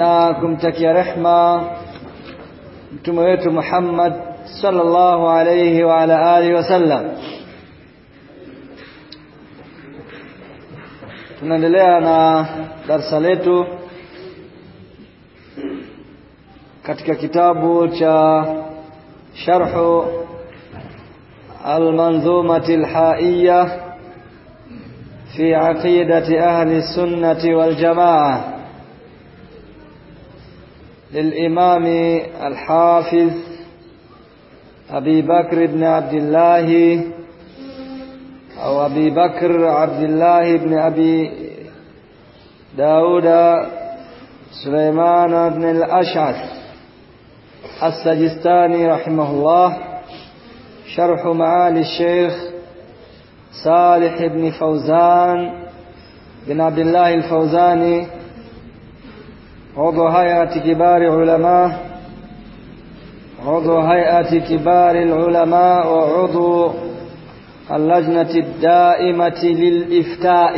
na kumtakia rehma mtume wetu Muhammad sallallahu alayhi wa ala alihi wasallam tunaendelea na darsa letu katika kitabu cha sharhu al-manzumati al-haiyya في عقيدة أهل السنة والجماعة للإمام الحافظ أبي بكر بن عبد الله أو أبي بكر عبد الله بن أبي داود سليمان بن الأشعث السجستاني رحمه الله شرح معالي الشيخ صالح بن فوزان بن عبد الله الفوزاني عضو هيئة كبار علماء عضو هيئة كبار العلماء وعضو اللجنة الدائمة للإفتاء.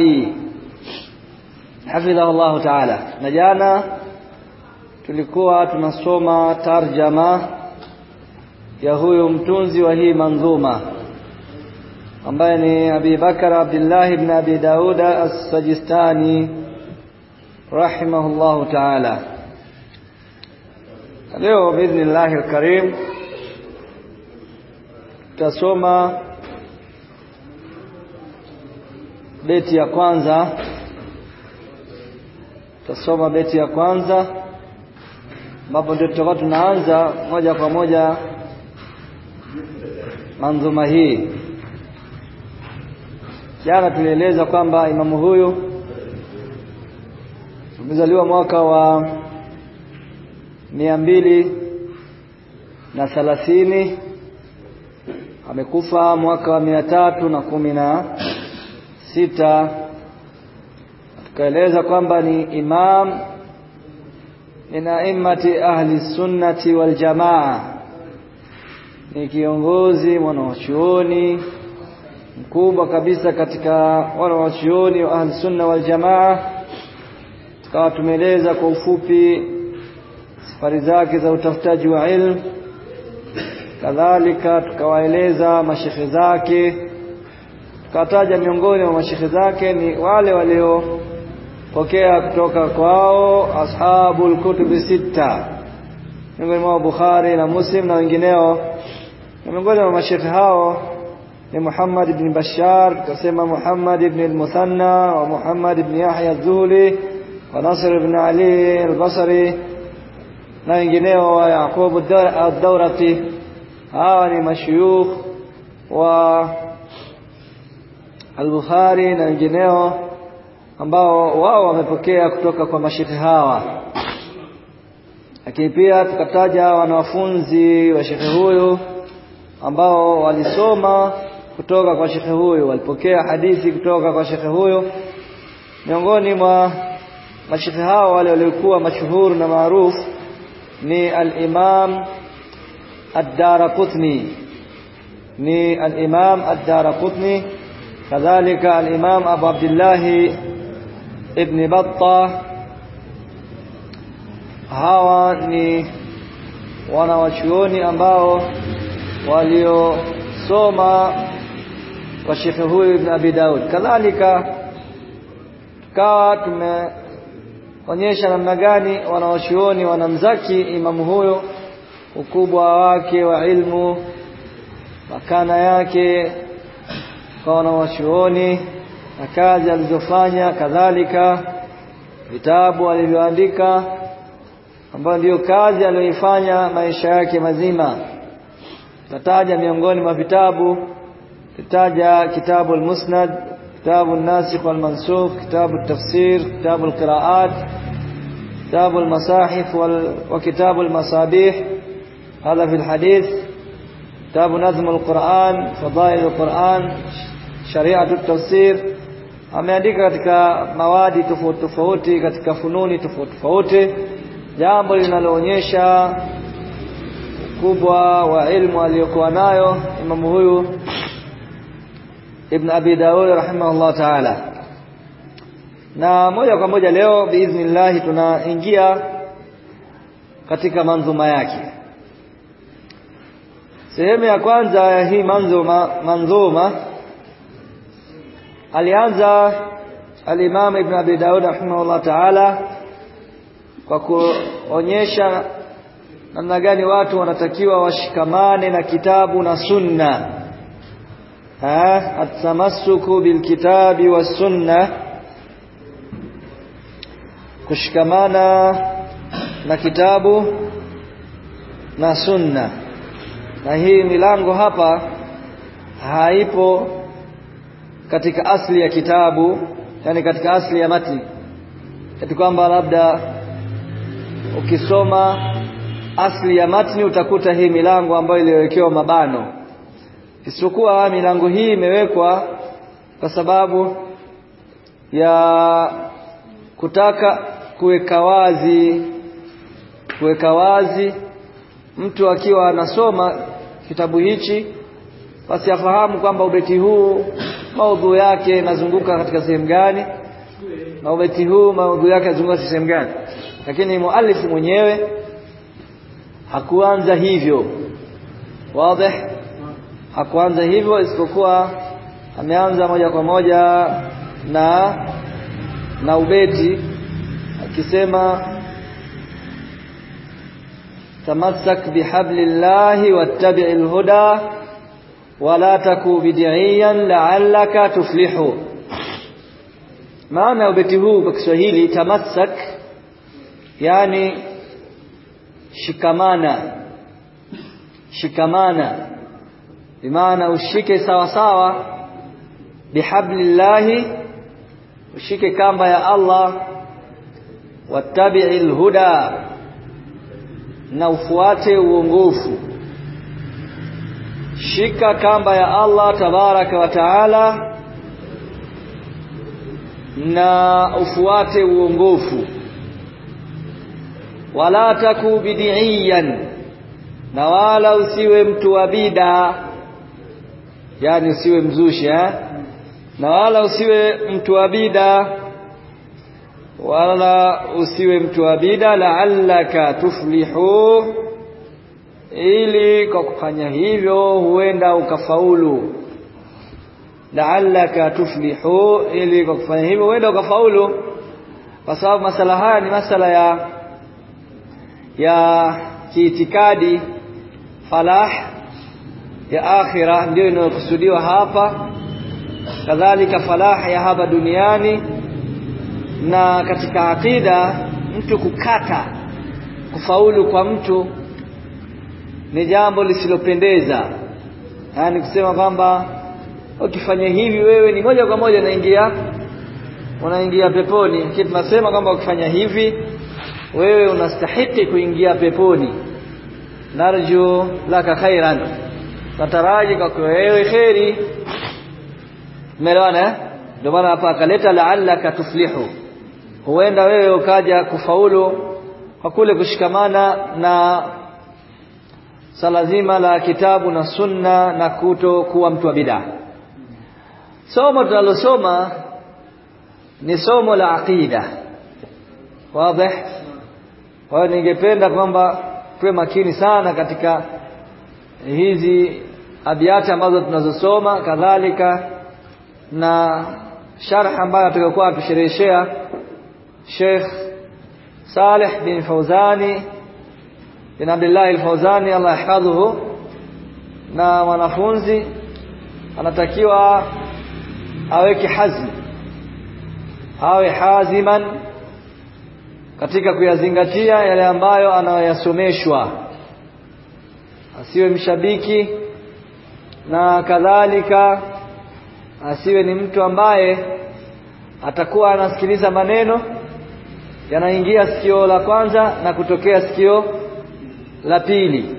حفظه الله تعالى. نجانا تلكوا تنصوما ترجمة يهو يمتنزي وهي منظومة. أمبيني أبي بكر عبد الله بن أبي داود السجستاني. Rahimahullahu ta'ala. Leo الله الكريم tutasoma beti ya kwanza. Tutasoma beti ya kwanza ambapo ndio tutakuwa tunaanza moja kwa moja manzuma hii. Jana tulieleza kwamba imamu huyu amezaliwa mwaka wa mia mbili na thalathini amekufa mwaka wa mia tatu na kumi na sita. Tukaeleza kwamba ni imam min a'immati ahli sunnati wal jamaa ni kiongozi mwanachuoni mkubwa kabisa katika wanawachuoni wa ahli sunna wal jamaa tukawa tumeeleza kwa ufupi safari zake za utafutaji wa ilmu. Kadhalika tukawaeleza mashehe zake. Tukataja miongoni mwa mashehe zake ni wale waliopokea kutoka kwao ashabul kutubi sita miongoni mwao Bukhari na Muslim na wengineo. Na miongoni mwa mashehe hao ni Muhammad ibn Bashar tukasema Muhammad ibn al-Muthanna wa Muhammad ibn Yahya az-Zuhli wa Nasr ibn Ali al-Basri na wengineo wa Yaqub ad-Dawraqi hawa ni mashuyukh wa na wengineo ambao wao wamepokea kutoka kwa mashekhe hawa. Lakini pia tukataja wanafunzi wa shekhe huyu ambao walisoma kutoka kwa shekhe huyu walipokea hadithi kutoka kwa shekhe huyu. Miongoni mwa مسجد ها والذي مشهور ومعروف ني الإمام الدارقطني. ني الإمام الدارقطني. كذلك الإمام أبو عبد الله ابن بطة. هاوا ني وأنا وشوني ambao walio soma kwa shekhe huyu ibn abi daud kadhalika kawa tume tumeonyesha namna gani wanawachuoni wanamzaki imamu huyo ukubwa wake wa ilmu makana yake kwa wanawachuoni na kazi alizofanya kadhalika vitabu alivyoandika ambayo ndiyo kazi aliyoifanya maisha yake mazima. Tataja miongoni mwa vitabu tataja kitabu al-Musnad كتاب الناسخ والمنسوخ كتاب التفسير كتاب القراءات كتاب المصاحف وكتاب المصابيح. هذا في الحديث. كتاب نظم القرآن فضائل القرآن شريعة التفسير. أما katika mawadi تفوت tofauti katika fununi تفوت tofauti jambo linaloonyesha كبوة وعلم ilmu aliyokuwa nayo ibn abi daud rahimahullah taala. Na moja kwa moja leo biiznillah tunaingia katika manzuma yake. Sehemu ya kwanza ya hii manzuma manzuma alianza al-Imam Ibn Abi Daud rahimahullah ta'ala kwa kuonyesha namna gani watu wanatakiwa washikamane na kitabu na sunna atamassuku bilkitabi wassunna kushikamana na kitabu na sunna na hii milango hapa haipo katika asli ya kitabu yani katika asli ya matni eti kwamba labda ukisoma asli ya matni utakuta hii milango ambayo iliyowekewa mabano isipokuwa milango hii imewekwa kwa sababu ya kutaka kuweka wazi kuweka wazi mtu akiwa anasoma kitabu hichi basi afahamu kwamba ubeti huu maudhu yake inazunguka katika sehemu gani na ubeti huu maudhu yake inazunguka sehemu gani. Lakini muallif mwenyewe hakuanza hivyo. Wazi hakuanza hivyo isipokuwa ameanza moja kwa moja na na ubeti akisema tamassak bihablillahi wattabi'il huda wala taku bid'iyan la'allaka tuflihu. Maana ubeti huu kwa Kiswahili tamassak yani shikamana shikamana bimaana ushike sawa sawa bihablillahi ushike kamba ya Allah wattabi'il huda na ufuate uongofu. Shika kamba ya Allah tabaraka wa taala na ufuate uongofu. Wala taku bid'iyan na wala usiwe mtu wa bida yani usiwe mzushi eh? na wala usiwe mtu wa bida. Wala usiwe mtu wa bida la'allaka tuflihu. Ili kwa kufanya hivyo huenda ukafaulu. La'allaka tuflihu. Ili kwa kufanya hivyo huenda ukafaulu. Kwa sababu masala haya ni masala ya ya kiitikadi falah ya akhira ndio inayokusudiwa hapa. Kadhalika falaha ya hapa duniani na katika akida mtu kukata kufaulu kwa mtu ni jambo lisilopendeza. Yaani kusema kwamba ukifanya hivi wewe ni moja kwa moja unaingia unaingia peponi. Kitu tunasema kwamba ukifanya hivi wewe unastahiki kuingia peponi. Narju laka khairan nataraji kwa wewe kheri. Umeelewana ndio maana hapa akaleta la'allaka tuflihu. Huenda wewe ukaja kufaulu kwa kule kushikamana na salazima la kitabu na sunna na kuto kuwa mtu wa bid'a somo tunalosoma ni somo la aqida. Wazi. Kwa ningependa kwamba tuwe makini sana katika hizi abiati ambazo tunazosoma kadhalika na sharh ambayo atakayokuwa atushereheshea Sheikh Saleh bin Fauzani bin Abdullah al-Fauzani Allah yahfadhuhu na wanafunzi anatakiwa aweke hazmi awe haziman katika kuyazingatia yale ambayo anayoyasomeshwa asiwe mshabiki na kadhalika asiwe ni mtu ambaye atakuwa anasikiliza maneno yanaingia sikio la kwanza na kutokea sikio la pili.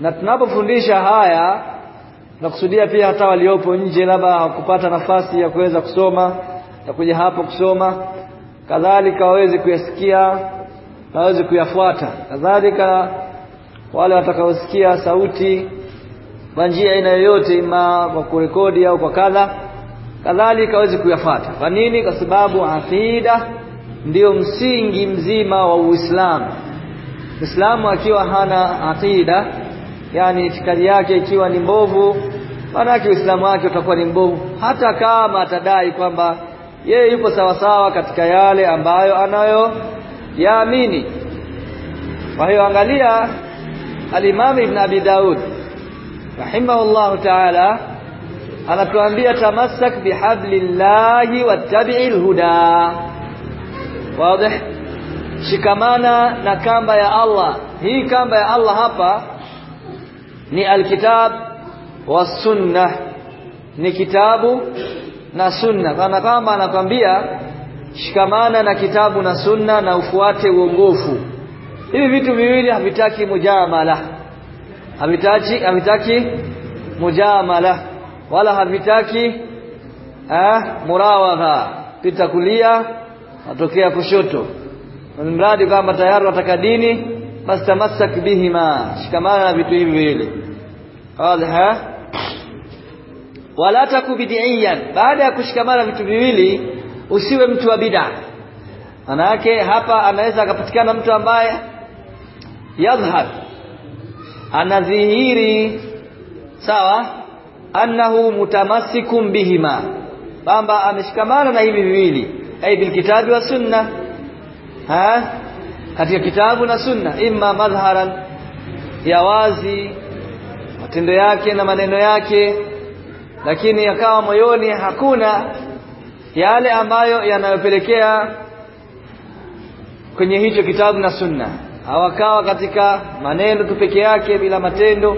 Na tunapofundisha haya tunakusudia pia hata waliopo nje labda hawakupata nafasi ya kuweza kusoma na kuja hapo kusoma. Kadhalika waweze kuyasikia na waweze kuyafuata. Kadhalika wale watakaosikia sauti kwa njia aina yoyote ima kwa kurekodi au kwa kadha kadhalika waweze kuyafata. Kwa nini? Kwa sababu aqida ndio msingi mzima wa Uislamu. Uislamu akiwa hana aqida yani itikadi yake ikiwa ni mbovu maana Uislamu wake utakuwa ni mbovu. Hata kama atadai kwamba yeye yupo sawa sawa katika yale ambayo anayo yaamini kwa hiyo angalia al-Imam Ibn Abi Daud rahimahullahu ta'ala anatuambia tamassak bihablillahi wattabi'il huda. Wazi shikamana na kamba ya Allah. Hii kamba ya Allah hapa ni alkitab was sunnah. Ni kitabu na sunna kana kama anakwambia shikamana na kitabu na sunna na ufuate uongofu hivi vitu viwili havitaki mujamala. Havitaki havitaki mujamala. Wala havitaki eh murawadha pita kulia natokea kushoto mradi kama tayari wataka dini basi tamassak bihima. Shikamana na vitu hivi viwili. Wazi wala takubidiyan baada ya kushikamana vitu viwili usiwe mtu wa bid'a. Manake hapa anaweza akapatikana mtu ambaye yadhhar anadhihiri sawa? Annahu mutamassikum bihima. Kwamba ameshikamana na hivi viwili. Ay bilkitabi wa sunna. Ha? Katika kitabu na sunna. Imma madhharan ya wazi matendo yake na maneno yake. Lakini yakawa moyoni hakuna yale ambayo yanayopelekea kwenye hicho kitabu na sunna hawakawa katika maneno tu peke yake bila matendo.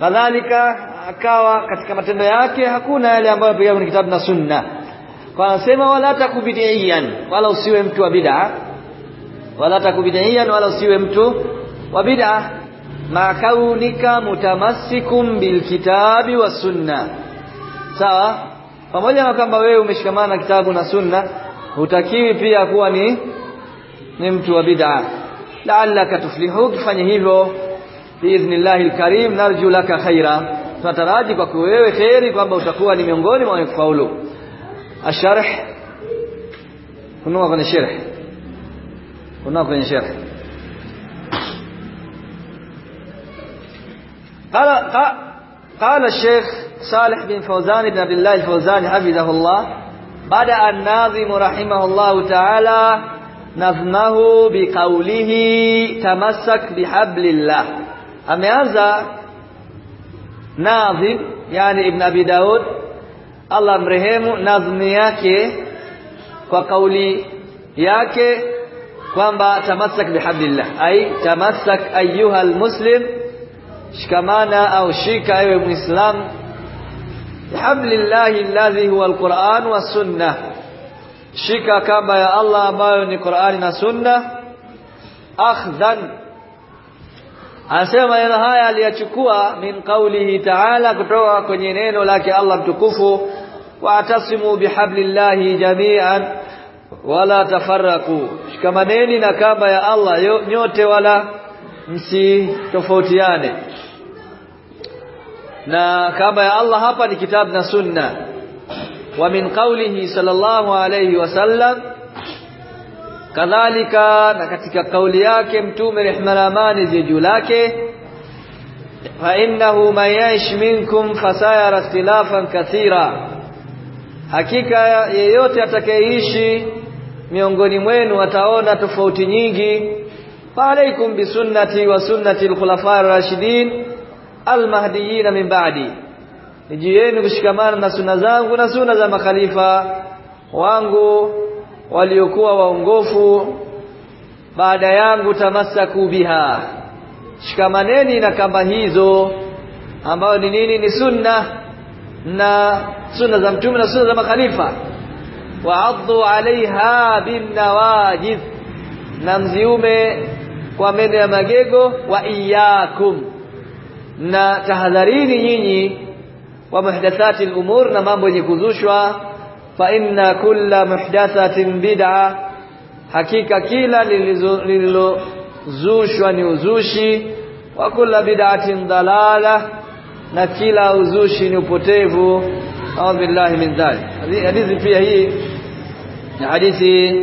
Kadhalika akawa katika matendo yake hakuna yale ambayo pia ni kitabu na sunna. Kwa anasema wala takubidiyan wala usiwe mtu wa bid'a. Wala takubidiyan wala usiwe mtu wa bid'a. Ma kaunika mutamassikum bilkitabi wa sunna. Sawa? Pamoja na kwamba wewe umeshikamana na kitabu na sunna hutakiwi pia kuwa ni ni mtu wa bid'a la'allaka tuflihu kifanya hivyo biidhnillahi alkarim narju laka khaira tunataraji kwa wewe khairi kwamba utakuwa ni miongoni mwa kufaulu asharh kunua kwenye sharh kunua kwenye sharh قال قال الشيخ صالح بن فوزان بن عبد الله الفوزان حفظه الله بدأ الناظم رحمه الله تعالى نظمه بقوله تمسك بحبل الله. أميازا ناظم يعني ابن أبي داود الله مرهم نظمياك وقولي ياك وانبا تمسك بحبل الله. أي تمسك أيها المسلم شكمانا أو شيك أيها المسلم بحبل الله الذي هو القرآن والسنة. Shika kamba ya Allah ambayo ni Qur'ani na sunna akhdhan. Anasema maneno haya aliyachukua min qawlihi ta'ala kutoka kwenye neno lake Allah mtukufu. Wa atasimu bihablillahi jami'an. Wala tafarraqu. Shikamaneni na kamba ya Allah nyote wala msitofautiane. Na kamba ya Allah hapa ni kitabu na sunna ومن قوله صلى الله عليه وسلم كذلك نكتك قولياك امتوم رحمة الأمان زيجولاك فإنه ما يعيش منكم فسير اختلافا كثيرا. حقيقة يوتي أتكيشي miongoni mwenu wataona tofauti nyingi alaikum bisunnati wa sunnati alkhulafa ar-rashidin almahdiyina min nijieni kushikamana na sunna zangu na sunna za makhalifa wangu waliokuwa waongofu baada yangu tamassaku biha. Shikamaneni na kamba hizo ambayo ni nini? Ni sunna na sunna za mtume na sunna za makhalifa. Wa'addu alaiha bin nawajid na mziume kwa meno ya magego wa iyakum na tahadharini nyinyi wa muhdathati al-umur na mambo yenye kuzushwa fa inna kulla muhdathatin bid'a hakika kila lililozushwa ni uzushi wa kulla bid'atin dalala na kila uzushi ni upotevu au billahi min dhalik hadithi pia hii ni hadithi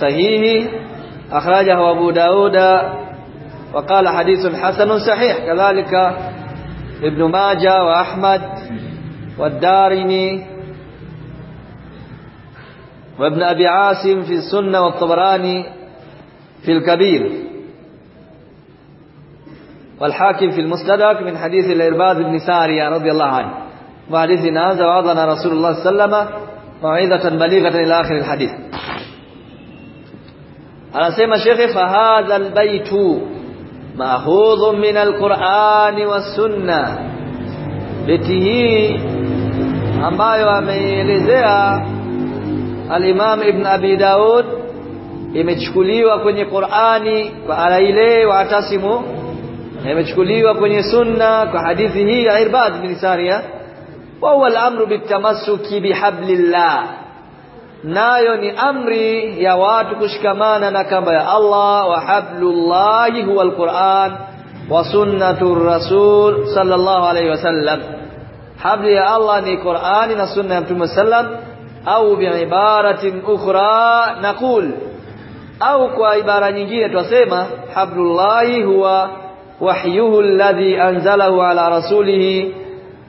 sahihi akhrajahu abu dauda وقال حديث حسن صحيح كذلك ابن ماجه واحمد والدارمي وابن ابي عاصم في السنة والطبراني في الكبير. والحاكم في المستدرك من حديث الإرباذ بن سارية رضي الله عنه. وحديث هذا وعظنا رسول الله صلى الله عليه وسلم موعظة بليغة إلى آخر الحديث. anasema shekhe fahadha albaytu maakhudhun min alqurani wassunna beti hii ambayo ameielezea alimam ibn abi daud imechukuliwa kwenye qurani kwa aya ile waatasimu imechukuliwa kwenye sunna kwa hadithi hii ya irbad bin sariya wa huwa al-amru bitamassuki bihablillah nayo ni amri ya watu kushikamana na kamba ya Allah wa hablullahi huwa alquran wa sunnatur rasul sallallahu alayhi wasallam habli ya Allah ni Qur'ani na sunna ya Mtume sallam au biibaratin ukhra naqul au kwa ibara nyingine twasema hablullahi huwa wahyuhu alladhi anzalahu ala rasulihi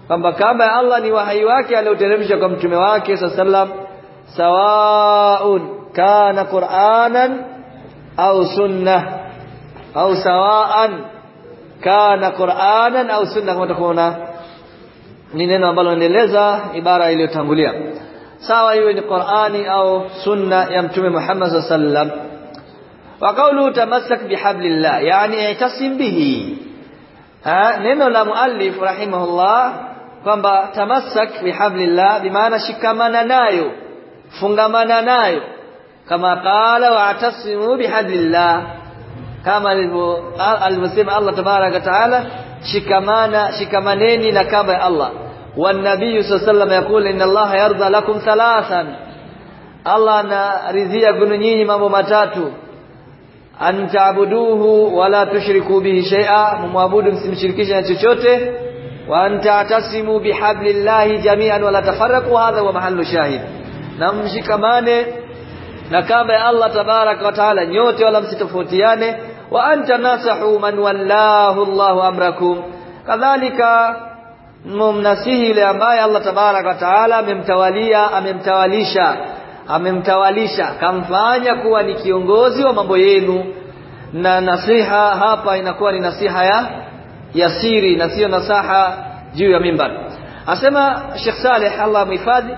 kwamba kamba ya Allah ni wahyi wake alioteremsha kwa mtume wake sallam سواء كان قرانا أو سنة. أو سواء كان قرانا أو سنة. متى كنا نينا بالوندلهزا عباره اللي تانغوليا سواء هو القراني أو سنة يمتم محمد صلى الله عليه وسلم. وقوله تمسك بحبل الله يعني اعتصم به. ها؟ نينا المؤلف رحمه الله كما تمسك بحبل الله بمعنى شكمانا نايو. Fungamana nayo kama qala wa'tasimu bihablillah kama alivyosema Allah tabaraka taala shikamana shikamaneni na kamba ya Allah الله عليه وسلم يقول ان الله يرضى لكم ثلاثا Allah anaridhia kwenu nyinyi mambo matatu an ta'buduhu wala tushriku bihi shay'a mumwabudu msimshirikishe na chochote wa an ta'tasimu bihablillahi jami'an wala tafarraqu hadha huwa mahallu shahid na mshikamane na kamba ya Allah tabarak wa taala nyote wala msitofautiane. Wa anta nasahu man wallahu Allahu amrakum. Kadhalika mumnasihi yule ambaye Allah tabarak wa taala amemtawalia amemtawalisha amemtawalisha kamfanya kuwa ni kiongozi wa mambo yenu. Na nasiha hapa inakuwa ni nasiha ya yasiri na sio nasaha juu ya mimbar. Asema Sheikh Saleh Allah mhifadhi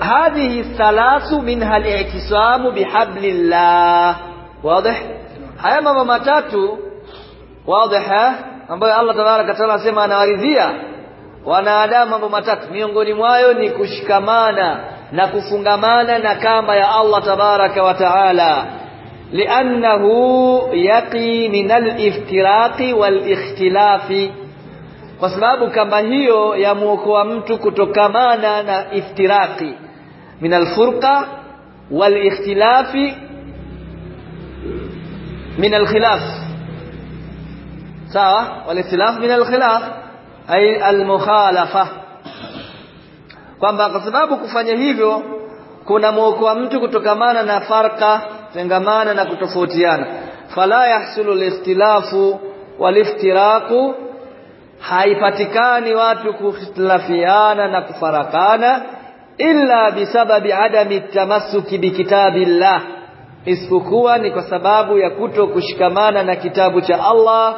hadhihi thalathu minha al-i'tisamu bihablillah wazi haya mambo matatu wazi ambayo Allah tabaraka taala asema anawaridhia wanadamu mambo matatu miongoni mwayo ni kushikamana na kufungamana na kamba ya Allah tabaraka wa taala li'annahu yaqi min al-iftiraqi wal-ikhtilafi kwa sababu kamba hiyo yamuokoa mtu kutokamana na iftiraqi. Min alfurqa walikhtilafi min al-khilaf. Sawa? Wal-ikhtilaf min alkhilaf. Ay al-mukhalafa. Kwamba kwa sababu kufanya hivyo kuna muokoa mtu kutokamana na farqa tengamana na kutofautiana. Fala yahsulu alikhtilafu waliftiraku haipatikani watu kukhtilafiana na kufarakana illa bisababi adami tamassuki bikitabillah isipokuwa ni kwa sababu ya kuto kushikamana na kitabu cha Allah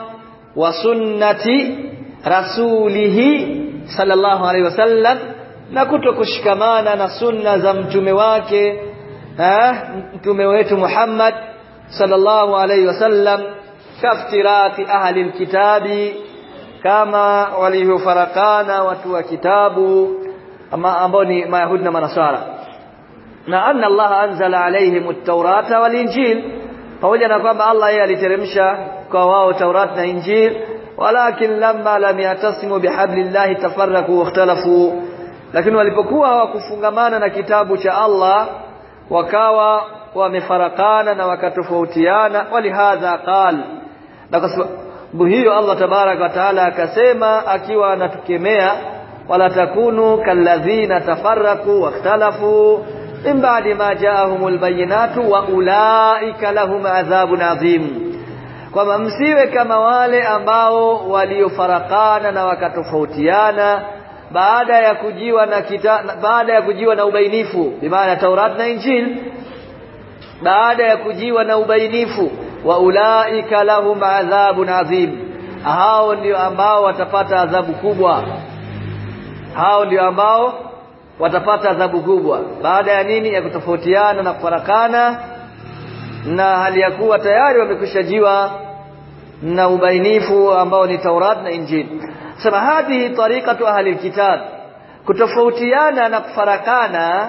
wa sunnati rasulihi sallallahu alaihi wasallam na kuto kushikamana na sunna za mtume wake eh mtume wetu Muhammad sallallahu alaihi wasallam kaftirati ahli alkitabi kama walivyofarakana watu wa kitabu ambao ni mayahudi na manasara na anna Allah anzala alaihim at-taurata wal injil pamoja na kwamba Allah yeye aliteremsha kwa wao Taurat na Injil walakin lamma lam yatasimu bihablillahi tafarraqu wakhtalafu lakini walipokuwa hawakufungamana na kitabu cha Allah wakawa wamefarakana na wakatofautiana walihadha qal sababu hiyo Allah tabarak wa taala akasema akiwa anatukemea wala takunu kalladhina tafarraqu wakhtalafu min ba'di ma ja'ahumul bayyinatu wa ulaika lahum adhabun adhim. Kwamba msiwe kama wale ambao waliofarakana na wakatofautiana baada ya kujiwa na kita, baada ya kujiwa na ubainifu. Bimaana Taurat na Injil. Baada ya kujiwa na ubainifu wa ulaika lahum adhabun adhim hao ndio ambao watapata adhabu kubwa. Hao ndio ambao watapata adhabu kubwa. Baada ya nini? Ya kutofautiana na kufarakana na hali ya kuwa tayari wamekushajiwa na ubainifu ambao ni Taurat na Injil sema hadhihi tariqatu ahli alkitab. Kutofautiana na kufarakana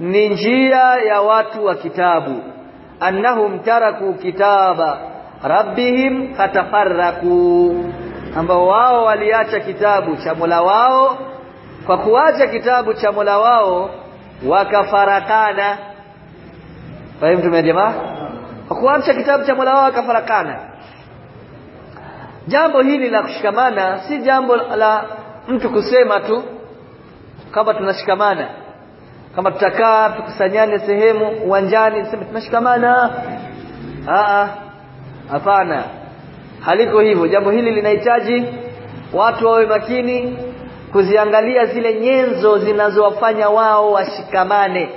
ni njia ya watu wa kitabu annahum taraku kitaba. Rabbihim fatafarraku ambao wao waliacha kitabu cha Mola wao. Kwa kuacha kitabu cha Mola wao wakafarakana. Fahimu tume jamaa kwa kuacha kitabu cha Mola wao wakafarakana. Jambo hili la kushikamana si jambo la mtu kusema tu kama tunashikamana kama tutakaa tukusanyane sehemu uwanjani sema tunashikamana. A hapana. Haliko hivyo. Jambo hili linahitaji watu wawe makini kuziangalia zile nyenzo zinazowafanya wao washikamane.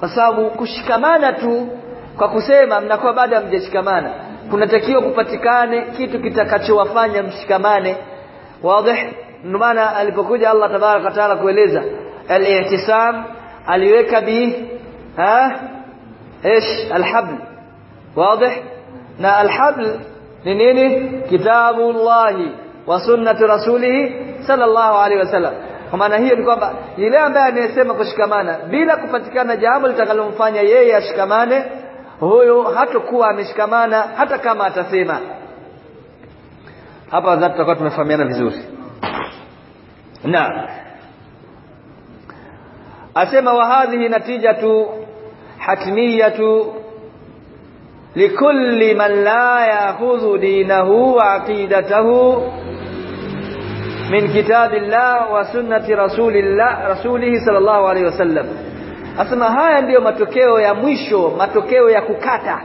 Kwa sababu kushikamana tu kwa kusema mnakuwa bado hamjashikamana. Kunatakiwa kupatikane kitu kitakachowafanya mshikamane. Wazi. Ndio maana alipokuja Allah tabarak wa taala kueleza al-ihtisam aliweka bi ha إيش الحبل واضح na alhabl ni nini kitabullahi wa sunnati rasulih sallallahu alaihi wasallam kwa maana hiyo ni kwamba yule ambaye anayesema kushikamana bila kupatikana jambo litakalomfanya yeye ashikamane huyo hatakuwa ameshikamana hata kama atasema hapa tutakuwa tumefahamiana vizuri na asema wa hadhihi natijatu hatmiyatu likulli man la ya'khudhu dinahu wa aqidatahu min kitabillah wa sunnati rasulillah rasulih sallallahu alaihi wasallam asema haya ndiyo matokeo ya mwisho matokeo ya kukata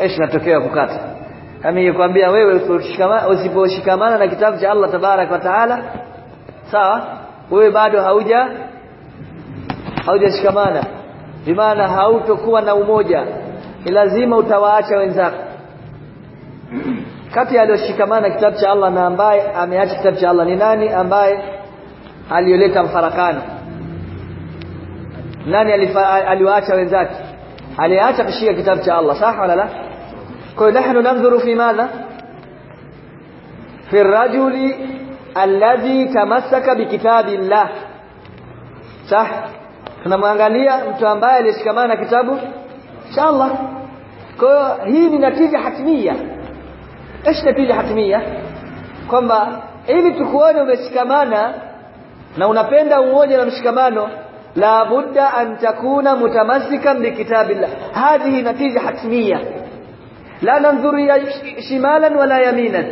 ايش matokeo ya kukata kama nikwambia wewe usiposhikamana na kitabu cha Allah tabarak wa taala sawa wewe bado hauja haujashikamana. Bimaana hautokuwa na umoja ni lazima utawaacha wenzako. Kati aliyoshikamana kitabu cha Allah na ambaye ameacha kitabu cha Allah ni nani ambaye alioleta mfarakano? Nani aliwaacha wenzake? Aliacha kushika kitabu cha Allah sawa wala la hiyo nahnu nanzuru fi madha fi rajuli alladhi tamassaka bikitabillah sah tunamwangalia mtu ambaye alishikamana na kitabu cha Allah kwa hii ni natija hatimia إيش natija hatimia kwamba ili tukuone umeshikamana na unapenda umoja na mshikamano la budda an takuna mutamassikan bikitabillah hadhihi natija hatimia la nanzuru shimalan wala yaminan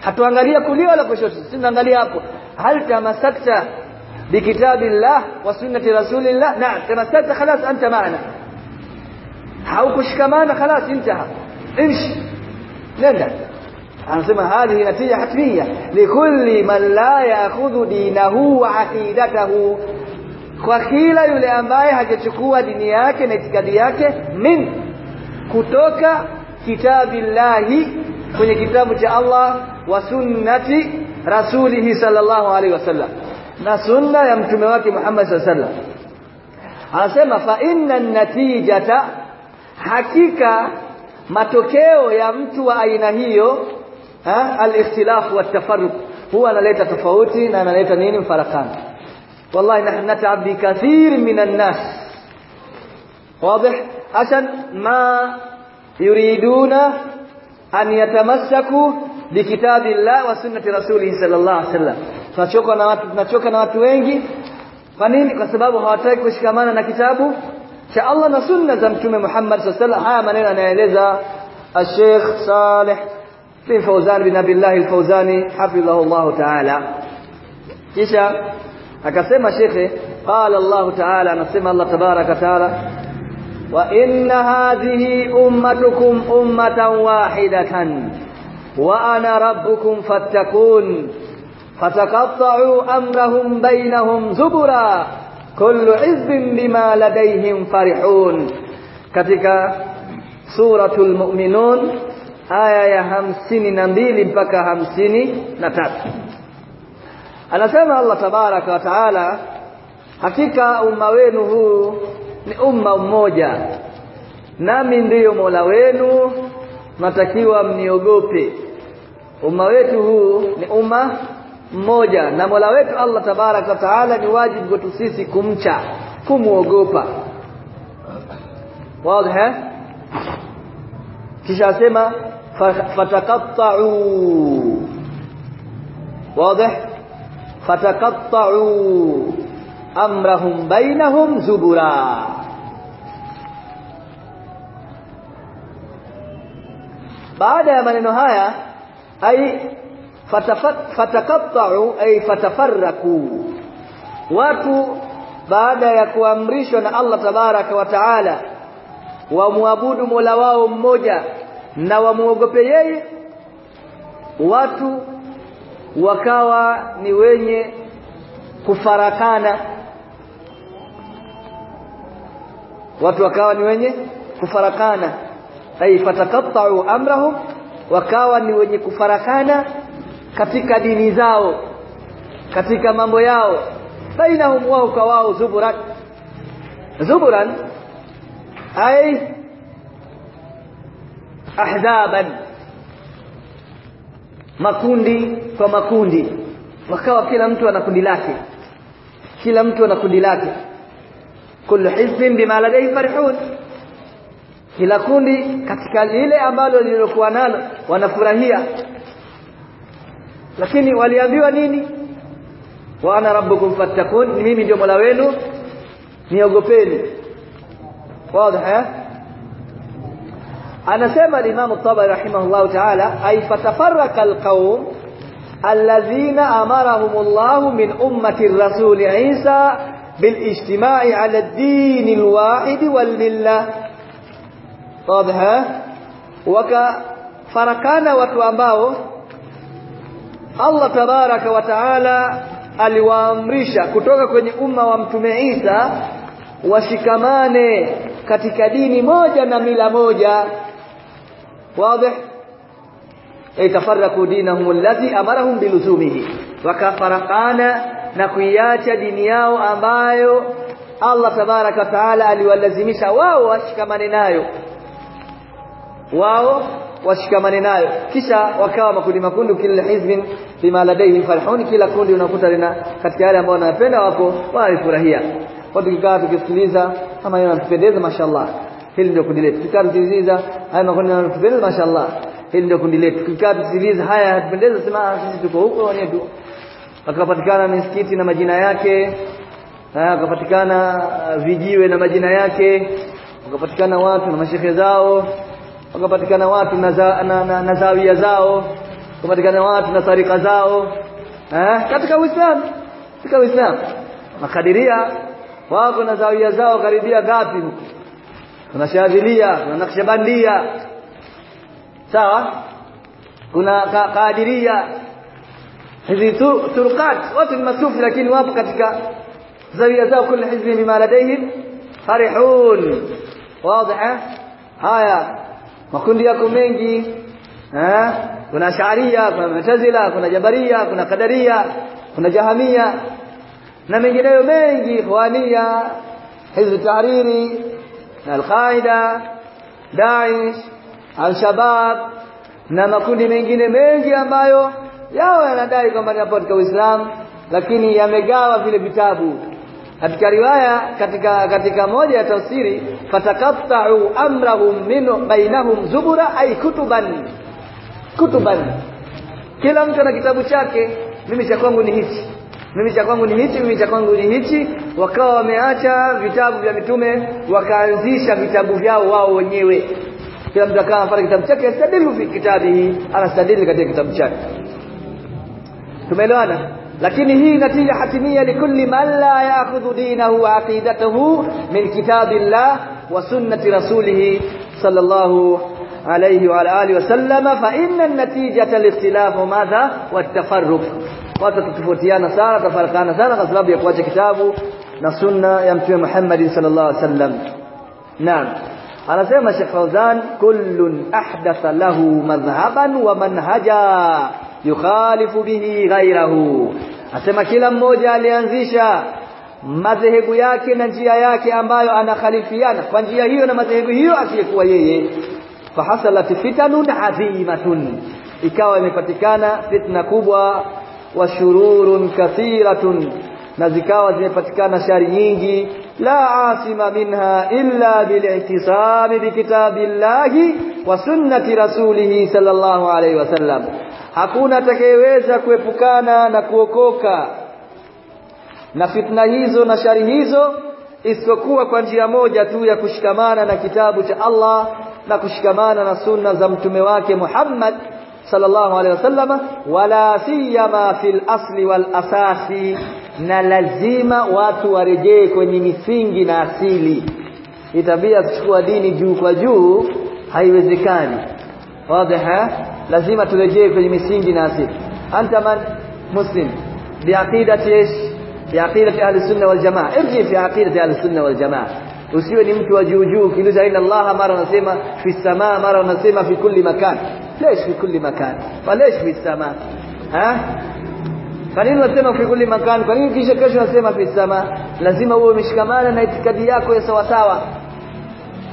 hatuangalia kulia wala kushoto tunaangalia hapo hal tamassakta bikitabillah wa sunnati rasulillah na'am tamassakta khalas anta ma'ana haukushikamana khalas intaha imshi nenda anasema hadhihi natija hatmia likulli man la ya'khudhu dinahu wa aqidatahu kwa kila yule ambaye hajachukua dini yake na itikadi yake min kutoka kitabillahi kwenye kitabu cha Allah wa sunnati rasulihi sallallahu alaihi wasallam na sunna ya mtume wake Muhammad sallallahu alaihi wasallam anasema fa inna natijata hakika matokeo ya mtu wa aina hiyo al-ikhtilaf wa tafarruq huwa analeta tofauti na analeta nini mfarakano wallahi nahnu nat'ab bi kathir minan nas واضح عشان ما يريدون أن يتمسكوا بكتاب الله وسنة رسوله صلى الله عليه وسلم. فشوكنا ما شوكنا ما توينجي فنيني كسبابه هاتي كوش كمان أنا كتابه شاء الله نسنة زمتم محمد صلى الله عليه وسلم هامنين أنا الشيخ صالح في فوزان بن بنبي الله الفوزاني حفظ الله الله تعالى كيشا أكسيما شيخي قال الله تعالى نسيما الله تبارك وتعالى wa inna hadhihi ummatukum ummatan wahidatan wa ana rabbukum fattakun fataqatta'u amrahum bainahum zubura kullu hizbin bima ladayhim farihun katika suratul mu'minun aya ya hamsini na mbili mpaka hamsini na tatu anasema Allah tabaraka wa taala hakika umma wenu huu ni umma mmoja. Nami ndiyo mola wenu natakiwa mniogope. Umma wetu huu ni umma mmoja na mola wetu Allah tabarak wa taala ni wajibu kwetu sisi kumcha kumuogopa. Wazi kisha asema fataqatta'u. Wazi fataqatta'u amrahum bainahum zubura. Baada ya maneno haya ay fatakattau ay fatafarraku watu baada ya kuamrishwa na Allah tabaraka wa taala wamwabudu Mola wao mmoja na wamuogope yeye watu wakawa ni wenye kufarakana watu wakawa ni wenye kufarakana. Ay fatakatta'u amrahum wakawa ni wenye kufarakana katika dini zao katika mambo yao. Bainahum wao kwa wao zuburan. Zuburan ay ahzaban. Makundi kwa makundi. Wakawa kila mtu ana kundi lake. Kila mtu ana kundi lake kullu hizbin bima ladayhi farihun kila kundi katika lile ambalo lililokuwa nalo wanafurahia lakini waliambiwa nini wa ana rabbukum fattakun mimi ndio mola wenu niogopeni wazi anasema al-Imam at-Tabari rahimahullah ta'ala ay fatafarraka al-qawm alladhina amarahum Allah min ummati ar-rasul Isa بالاجتماع على الدين الواحد والمله واضح وكفركana watu ambao Allah tabaraka wa taala aliwaamrisha kutoka kwenye umma wa mtume Isa washikamane katika dini moja na mila moja واضح itafarraku dinahum allati amarahum biluzumihi wakafarakana na kuiacha dini yao ambayo Allah tabaraka taala aliwalazimisha wao washikamane nayo. Wao washikamane nayo. Kisha wakawa makundi makundi kila hizbin bima ladaihi farhun kila kundi unakuta lina katika yale ambao wanapenda wako wanafurahia watu kikaa tukisikiliza kama yanatupendeza mashallah. Hili ndio kundi letu. Kikaa tukisikiliza haya makundi yanatupendeza mashallah. Hili ndio kundi letu. Kikaa tukisikiliza haya yanatupendeza sema sisi tuko huko wenyewe akapatikana misikiti na majina yake akapatikana vijiwe na majina yake wakapatikana watu na mashehe zao wakapatikana watu na, za, na, na, na zawia zao wakapatikana watu na tarika zao eh katika Uislamu katika Uislamu. Makadiria wako na zawia zao karibia gapi kuna shadhilia kuna nakshabandia. Sawa? Kuna ka, kadiria هذه تلقات. وفي المسوف لكن وابقتك زاوية كل حزب بما لديهم فرحون. واضحة؟ هايا ما كنت يكون منجي. كنا شعرية كنا متزلة كنا جبرية كنا قدرية كنا جهمية. na mengineyo mengi khwania hizi tahariri na داعش الشباب. alshabab na makundi منجي mengi ambayo yao yanadai kwamba ni katika Uislamu lakini yamegawa vile vitabu. Katika riwaya katika katika moja ya tafsiri fatakatta'u amrahum min bainahum zubura ay kutuban. Kutuban. Kila mtu ana kitabu chake. Mimi cha kwangu ni hichi. Mimi cha kwangu ni hichi mimi cha kwangu ni hichi. Wakawa wameacha vitabu vya mitume wakaanzisha vitabu vyao wao wenyewe. Kila mtu akawa anapata kitabu chake yastadilu fi kitabihi anastadili katika kitabu chake tumeelewana lakini hii natija hatimia likulli man la ya'khudhu dinahu wa aqidatahu min kitabillah wa sunnati rasulih sallallahu alayhi wa alihi wasallam fa inna an-natijata al-ikhtilaf madha wat-tafarruq watu tutofautiana sana tafarakana sana kwa sababu ya kuacha kitabu na sunna ya mtume Muhammad sallallahu alaihi wasallam naam anasema Sheikh Fauzan kullun ahdatha lahu madhhaban wa manhaja yukhalifu bihi ghairahu asema kila mmoja alianzisha madhehebu yake na njia yake ambayo anakhalifiana kwa njia hiyo na madhehebu hiyo asiyekuwa yeye. Fahasalat fitanun adhimatun ikawa imepatikana fitna kubwa wa shururun kathiratun na zikawa zimepatikana shari nyingi la asima minha illa bilihtisami bikitabillahi wa sunnati rasulihi sallallahu alaihi wasallam hakuna atakayeweza kuepukana na kuokoka na fitna hizo na shari hizo isipokuwa kwa njia moja tu ya kushikamana na kitabu cha Allah na kushikamana na sunna za mtume wake Muhammad sallallahu alaihi wasallam wala siyama fil asli wal asasi na lazima watu warejee kwenye misingi na asili hii tabia kuchukua dini juu kwa juu haiwezekani wazi lazima turejee kwenye misingi na asili anta man muslim biaqidati إيش biaqidati ahli sunna wal jamaa irji fi aqidati ahli sunna wal jamaa usiwe ni mtu wa juu juu kiuliza ila Allah mara unasema fi samaa mara unasema fi kulli makan ليش في كل مكان فليش في السماء ها kwa nini unasema fi kulli makan kwa nini kisha kesho unasema fi sama lazima uwe umeshikamana na itikadi yako ya sawa sawa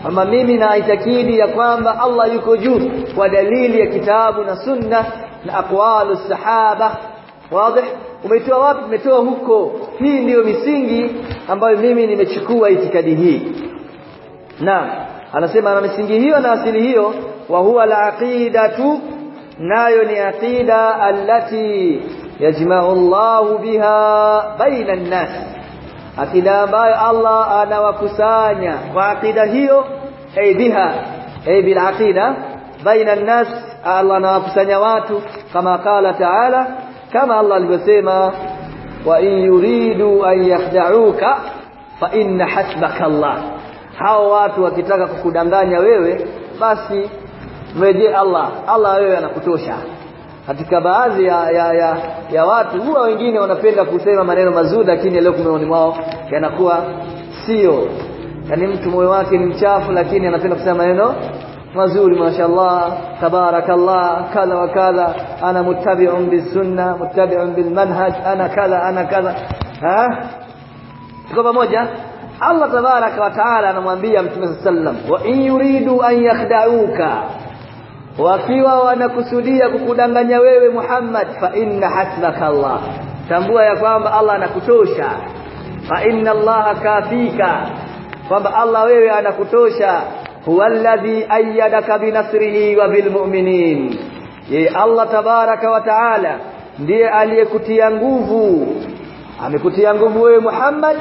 ama mimi na itakidi ya kwamba Allah yuko juu kwa dalili ya kitabu na sunna na aqwalu sahaba wazi umetoa wapi umetoa huko hii ndiyo misingi ambayo mimi nimechukua itikadi hii naam Anasema na misingi hiyo na asili hiyo wa huwa al-aqidatu nayo ni aqida allati yajma'u Allah biha baina an-nas aqida ambayo Allah anawakusanya kwa aqida hiyo ay biha ay bil aqida baina an-nas Allah anawakusanya watu kama qala ta'ala kama Allah alivyosema wa in yuridu an yakhda'uka fa inna hasbaka Allah hao watu wakitaka kukudanganya wewe basi mrejee Allah. Allah wewe anakutosha. Katika baadhi ya, ya, ya, ya watu huwa wengine wanapenda kusema maneno mazuri lakini leo kumeoni mwao yanakuwa sio. Yani mtu moyo wake ni mchafu lakini anapenda kusema maneno mazuri. Mashallah tabarakallah kala wa kala ana muttabi'un bisunna muttabi'un bilmanhaj ana kala ana kala ha? Tuko pamoja Allah tabaraka wa taala anamwambia Mtume sallam wa in yuridu an yakhda'uka wakiwa wanakusudia kukudanganya wewe Muhammad fa inna hasbaka Allah tambua ya kwamba Allah anakutosha fa inna Allah kafika kwamba Allah wewe anakutosha huwa alladhi ayyadaka binasrihi wa bilmu'minin yeye Allah tabaraka wa taala ndiye aliyekutia nguvu amekutia nguvu wewe Muhammad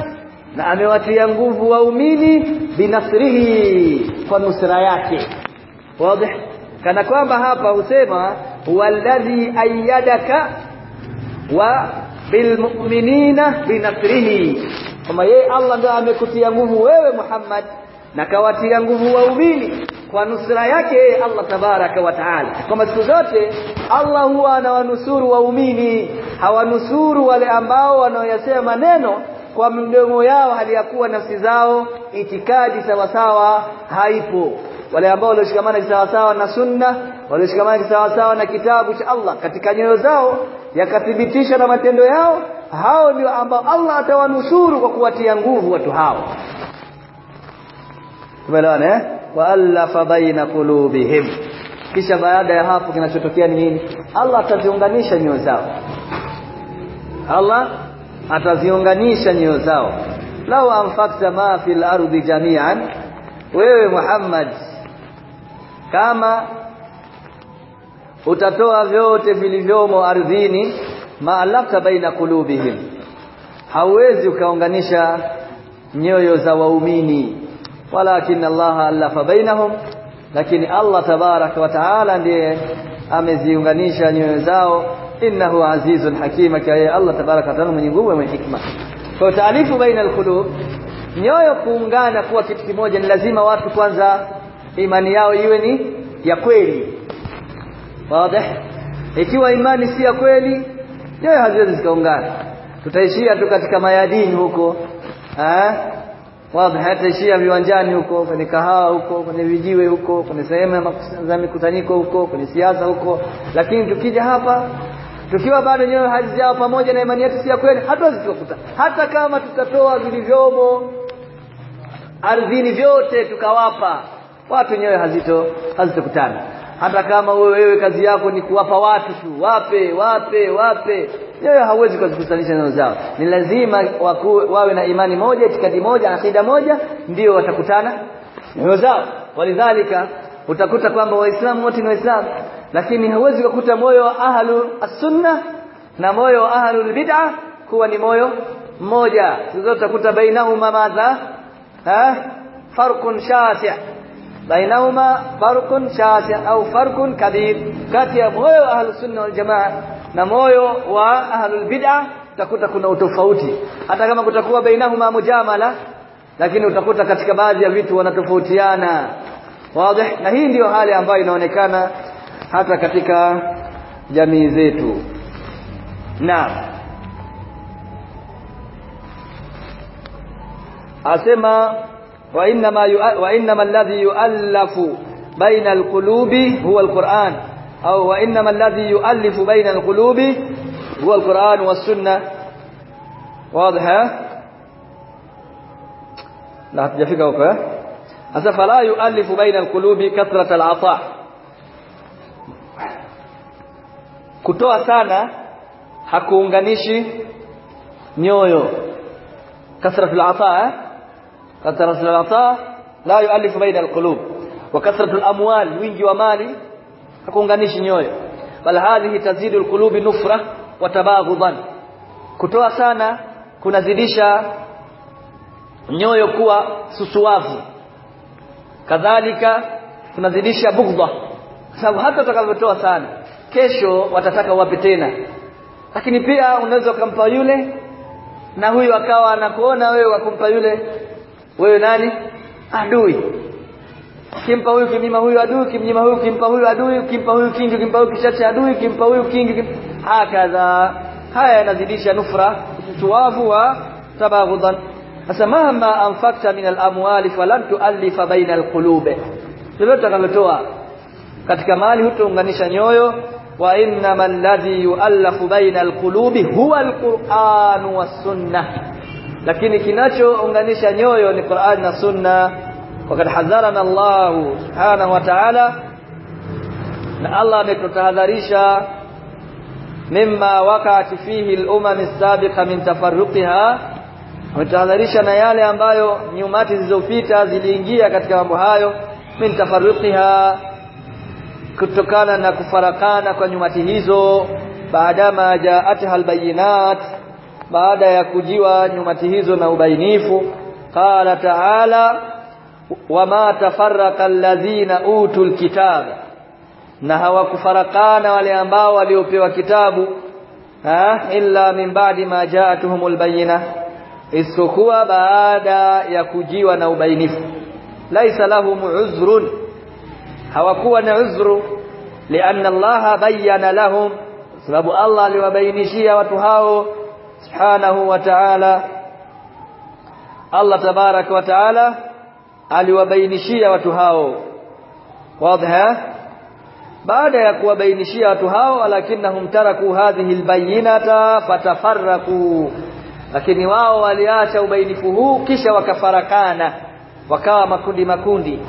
na amewatia nguvu waumini binasrihi kwa nusra yake. Wazi. Kana kwamba hapa husema walladhi ayyadaka wa bilmu'minina binasrihi. Kama yeye Allah ndiye amekutia nguvu wewe Muhammad na kawatia nguvu waumini kwa nusra yake Allah tabaraka wa taala. Kama siku zote Allah huwa anawanusuru waumini hawanusuru wale ambao wanaoyasema maneno kwa mdomo yao hali ya kuwa nafsi zao itikadi sawa sawa haipo. Wale ambao walioshikamana sawa na sunna walioshikamana sawa sawa na kitabu cha Allah katika nyoyo zao yakathibitisha na matendo yao hao ndio ambao Allah atawanusuru kwa kuwatia nguvu watu hao. Tumeelewana eh? Waalafa baina qulubihim. Kisha baada ya hapo kinachotokea ni nini? Allah ataziunganisha nyoyo zao. Allah ataziunganisha nyoyo zao. Lau anfakta ma fil ardi jami'an wewe Muhammad kama utatoa vyote vilivyomo ardhini maalafta baina kulubihim hauwezi ukaunganisha nyoyo za waumini. Walakin Allah alafa bainahum lakini Allah tabaraka wa taala ndiye ameziunganisha nyoyo zao innahu azizun hakim kwa Allah tabaraka wa taala mwenye nguvu mwenye hikma. Kwa taalifu baina alqulub nyoyo kuungana kuwa kitu kimoja ni lazima watu kwanza imani yao iwe ni ya kweli. Wazi. Ikiwa imani si ya kweli nyoyo haziwezi zikaungana. Tutaishia tu katika mayadini huko eh? Wazi. Hataishia viwanjani huko kwenye kahawa huko kwenye vijiwe huko kwenye sehemu za mikusanyiko huko kwenye siasa huko. Lakini tukija hapa tukiwa bado nyoyo hazijao pamoja na imani yetu si ya kweli hatuwezi tukakuta. Hata kama tutatoa vilivyomo ardhini vyote tukawapa watu nyoyo hazito hazitokutana hata kama wewe kazi yako ni kuwapa watu tu wape wape wape. Nyoyo hauwezi kuzikutanisha nyoyo zao. Ni lazima wawe na imani moja itikadi moja akida moja ndio watakutana nyoyo zao. Walidhalika utakuta kwamba waislamu wote ni waislamu lakini hauwezi kukuta moyo wa ahlu as-sunna na moyo wa ahlu bid'ah kuwa ni moyo mmoja. Sio utakuta bainahuma madha ha? Farqun shasi' bainahuma farqun shasi' au farqun kabir. Kati ya moyo wa ahlu sunna wal jamaa na moyo wa ahlu bid'ah utakuta kuna utofauti. Hata kama kutakuwa bainahuma mujamala lakini utakuta katika baadhi ya vitu wanatofautiana. Wazi? Na hii ndiyo hali ambayo inaonekana hata katika jamii zetu naam asema wa inma wa inma alladhi yu'allafu baina alqulubi huwa alquran au wa inma alladhi yu'allifu baina alqulubi huwa alquran was-sunnah واضح لا huko eh sasa fala yu'allifu baina alqulubi kathrat kutoa sana hakuunganishi nyoyo. Kasratul al'ata kasratul kathrat al'ata la yu'allifu baina alqulub. Wa kasratul al'amwal wingi wa mali hakuunganishi nyoyo. Bal hadhihi tazidu alqulubi nufra wa tabaghudan. Kutoa sana kunazidisha nyoyo kuwa susuwavu. Kadhalika kunazidisha bughdha sababu hata utakavyotoa sana kesho watataka wape tena. Lakini pia unaweza ukampa yule na huyu akawa anakuona wewe wakumpa yule wewe nani? Adui. Kimpa huyu kimnyima huyu adui kimnyima huyu kimpa huyu adui kimpa huyu kingi kimpa huyu kishati adui kimpa huyu kingi kim... hakadha haya yanazidisha nufra usuwavu wa tabaghudhan sasa mahama anfakta min al-amwali falan tuallifa baina al-qulub. Lolote atakalotoa katika mali hutounganisha nyoyo وإنما الذي يؤلف بين القلوب هو القرآن والسنة. لكن كناشو انغانيشا نيويو ني قرآن والسنة. وقد حذرنا الله سبحانه وتعالى. ان الله متتحذرشا مما وقعت فيه الأمم السابقة من تفرقها. متتحذرشنا ياله ambayo nyumati zilizopita ziliingia katika mambo hayo min kutokana na kufarakana kwa nyumati hizo baada baadama jaatha albayinat baada ya kujiwa nyumati hizo na ubainifu qala ta'ala wama tafarraqa alladhina utul kitab. Na hawakufarakana wale ambao waliopewa kitabu ha illa min ba'di ma ja'atuhumul bayyina isipokuwa baada ya kujiwa na ubainifu. Laisa lahum uzrun hawakuwa na uzru lianna Allah bayyana lahum sababu Allah aliwabainishia watu hao subhanahu wa ta'ala. Allah tabarak wa ta'ala aliwabainishia watu hao. Wazi baada ya kuwabainishia watu hao lakini taraku hadhihi albayyinata fatafarraqu. Lakini wao waliacha ubainifu huu kisha wakafarakana wakawa makundi makundi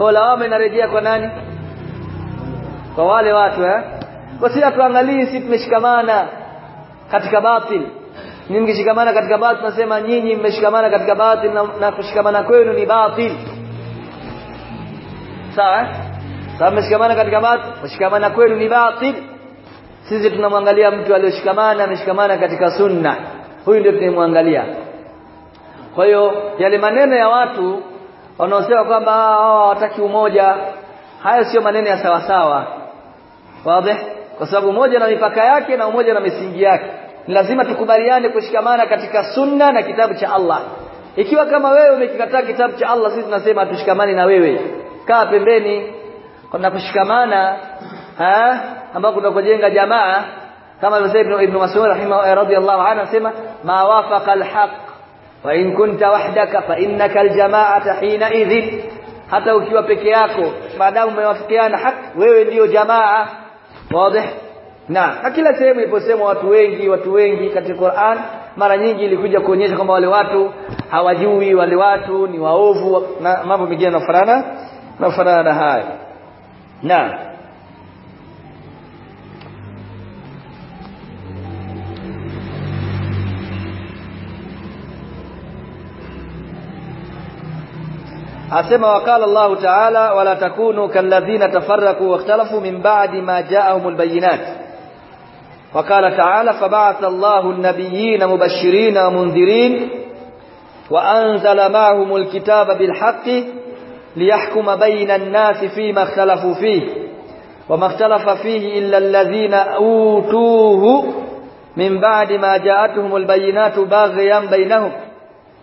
kwa lawama inarejea kwa nani? Kwa wale watu eh? Kwa sisi tuangalie sisi tumeshikamana katika batil. Nyinyi mkishikamana katika batil? Nasema nyinyi mmeshikamana katika batil na, na kushikamana kwenu ni batil. Sawa sawa mmeshikamana katika batil kushikamana kwenu ni batil. Sisi tunamwangalia mtu aliyoshikamana ameshikamana katika sunna. Huyu ndio tunayemwangalia. Kwa hiyo yale maneno ya watu wanaosema kwamba hao hawataki umoja. Hayo sio maneno ya sawa sawa wazi? Kwa sababu umoja na mipaka yake na umoja na misingi yake. Ni lazima tukubaliane kushikamana katika sunna na kitabu cha Allah. Ikiwa kama wewe umekikataa kitabu cha Allah sisi tunasema tushikamani na wewe. Kaa pembeni. Kuna kushikamana ha? Ambao tunakojenga jamaa. Kama alivyosema Ibn Mas'ud rahimahu radhiyallahu anhu anasema ma wafaqa alhaq wa in kunta wahdaka fa innaka aljama'ata hina idhin. Hata ukiwa peke yako maadamu umewafikiana haki wewe ndio jamaa. Wazi? Na kila sehemu iliposema watu wengi watu wengi katika Qur'an mara nyingi ilikuja kuonyesha kwamba wale watu hawajui wale watu ni waovu na mambo mengine yanafanana yanafanana na haya na asema wakala Allah Ta'ala wala takunu kalladhina tafarraqu wakhtalafu min ba'di ma ja'ahumul bayyinat وقال تعالى فبعث الله النبيين مبشرين ومنذرين وأنزل معهم الكتاب بالحق ليحكم بين الناس فيما اختلفوا فيه وما اختلف فيه إلا الذين أوتوه من بعد ما جاءتهم البينات باغيا بينهم.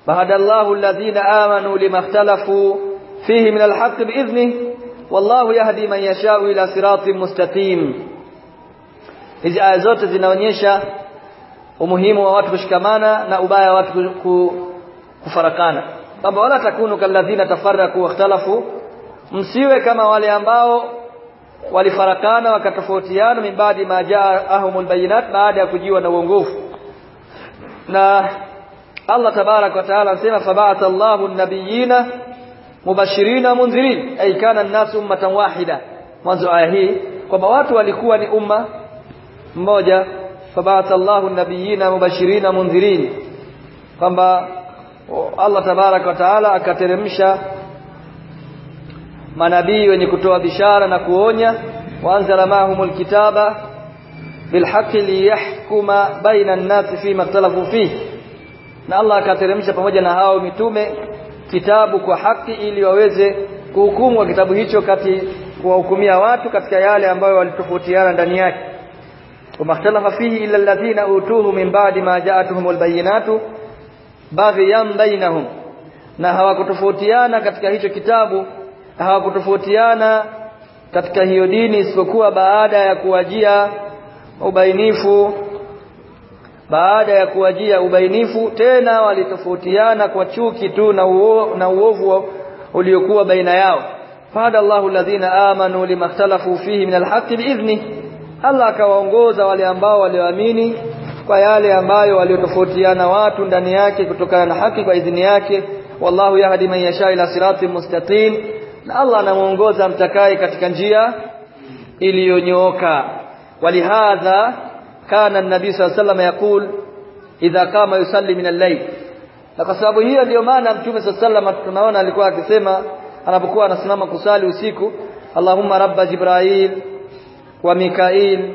فهدى الله الذين آمنوا لما اختلفوا فيه من الحق بإذنه والله يهدي من يشاء إلى صراط مستقيم. هذه آية زوتة زنونيشة ومهيم وواتكش كمانا نأبايا واتكش كفرقانا طب ولا تكونوا كالذين تفرقوا واختلفوا مسيوة كما والي أنباو والي وكتفوتيان من بعد ما جاء أهم البينات ما عاد يكجيوا نا Allah tabarak wa taala anasema faba'atha Allahu an-nabiyina mubashirina mundhirin ay kana an-nasu ummatan wahida mwanzo aya hii kwamba watu walikuwa ni umma mmoja fabata Allahu nabiyina mubashirina mundhirin kwamba Allah tabarak wa taala akateremsha manabii wenye kutoa bishara na kuonya waanzala mahumul kitaba bilhaqqi liyahkuma baina an-nasi fima ikhtalafu fihi na Allah akateremsha pamoja na hao mitume kitabu kwa haki ili waweze kuhukumu kwa kitabu hicho kati kuwahukumia watu katika yale ambayo walitofautiana ndani yake وما اختلف فيه إلا الذين أوتوه من بعد ما جاءتهم البينات بغيا بينهم na hawakutofautiana katika hicho kitabu hawakutofautiana katika hiyo dini isipokuwa baada ya kuwajia ubainifu baada ya kuwajia ubainifu tena walitofautiana kwa chuki tu na uo, na uovu uliokuwa baina yao. Fada Allahu alladhina amanu limakhtalafu fihi min alhaqqi biizni Allah akawaongoza wale ambao walioamini kwa yale ambayo waliotofautiana watu ndani yake kutokana na haki kwa idhini yake. Wallahu yahdi man yasha ila siratin mustaqim. Na Allah anamuongoza mtakaye katika njia iliyonyooka. Walihadha كان النبي صلى الله عليه وسلم يقول إذا قام يصلي من الليل. لقصابه هي اليوم ما نمت صلى الله عليه وسلم تنوانا لكوا كسيما أنا بكوا نسلم كسالي وسيكو اللهم رب جبرايل وميكائيل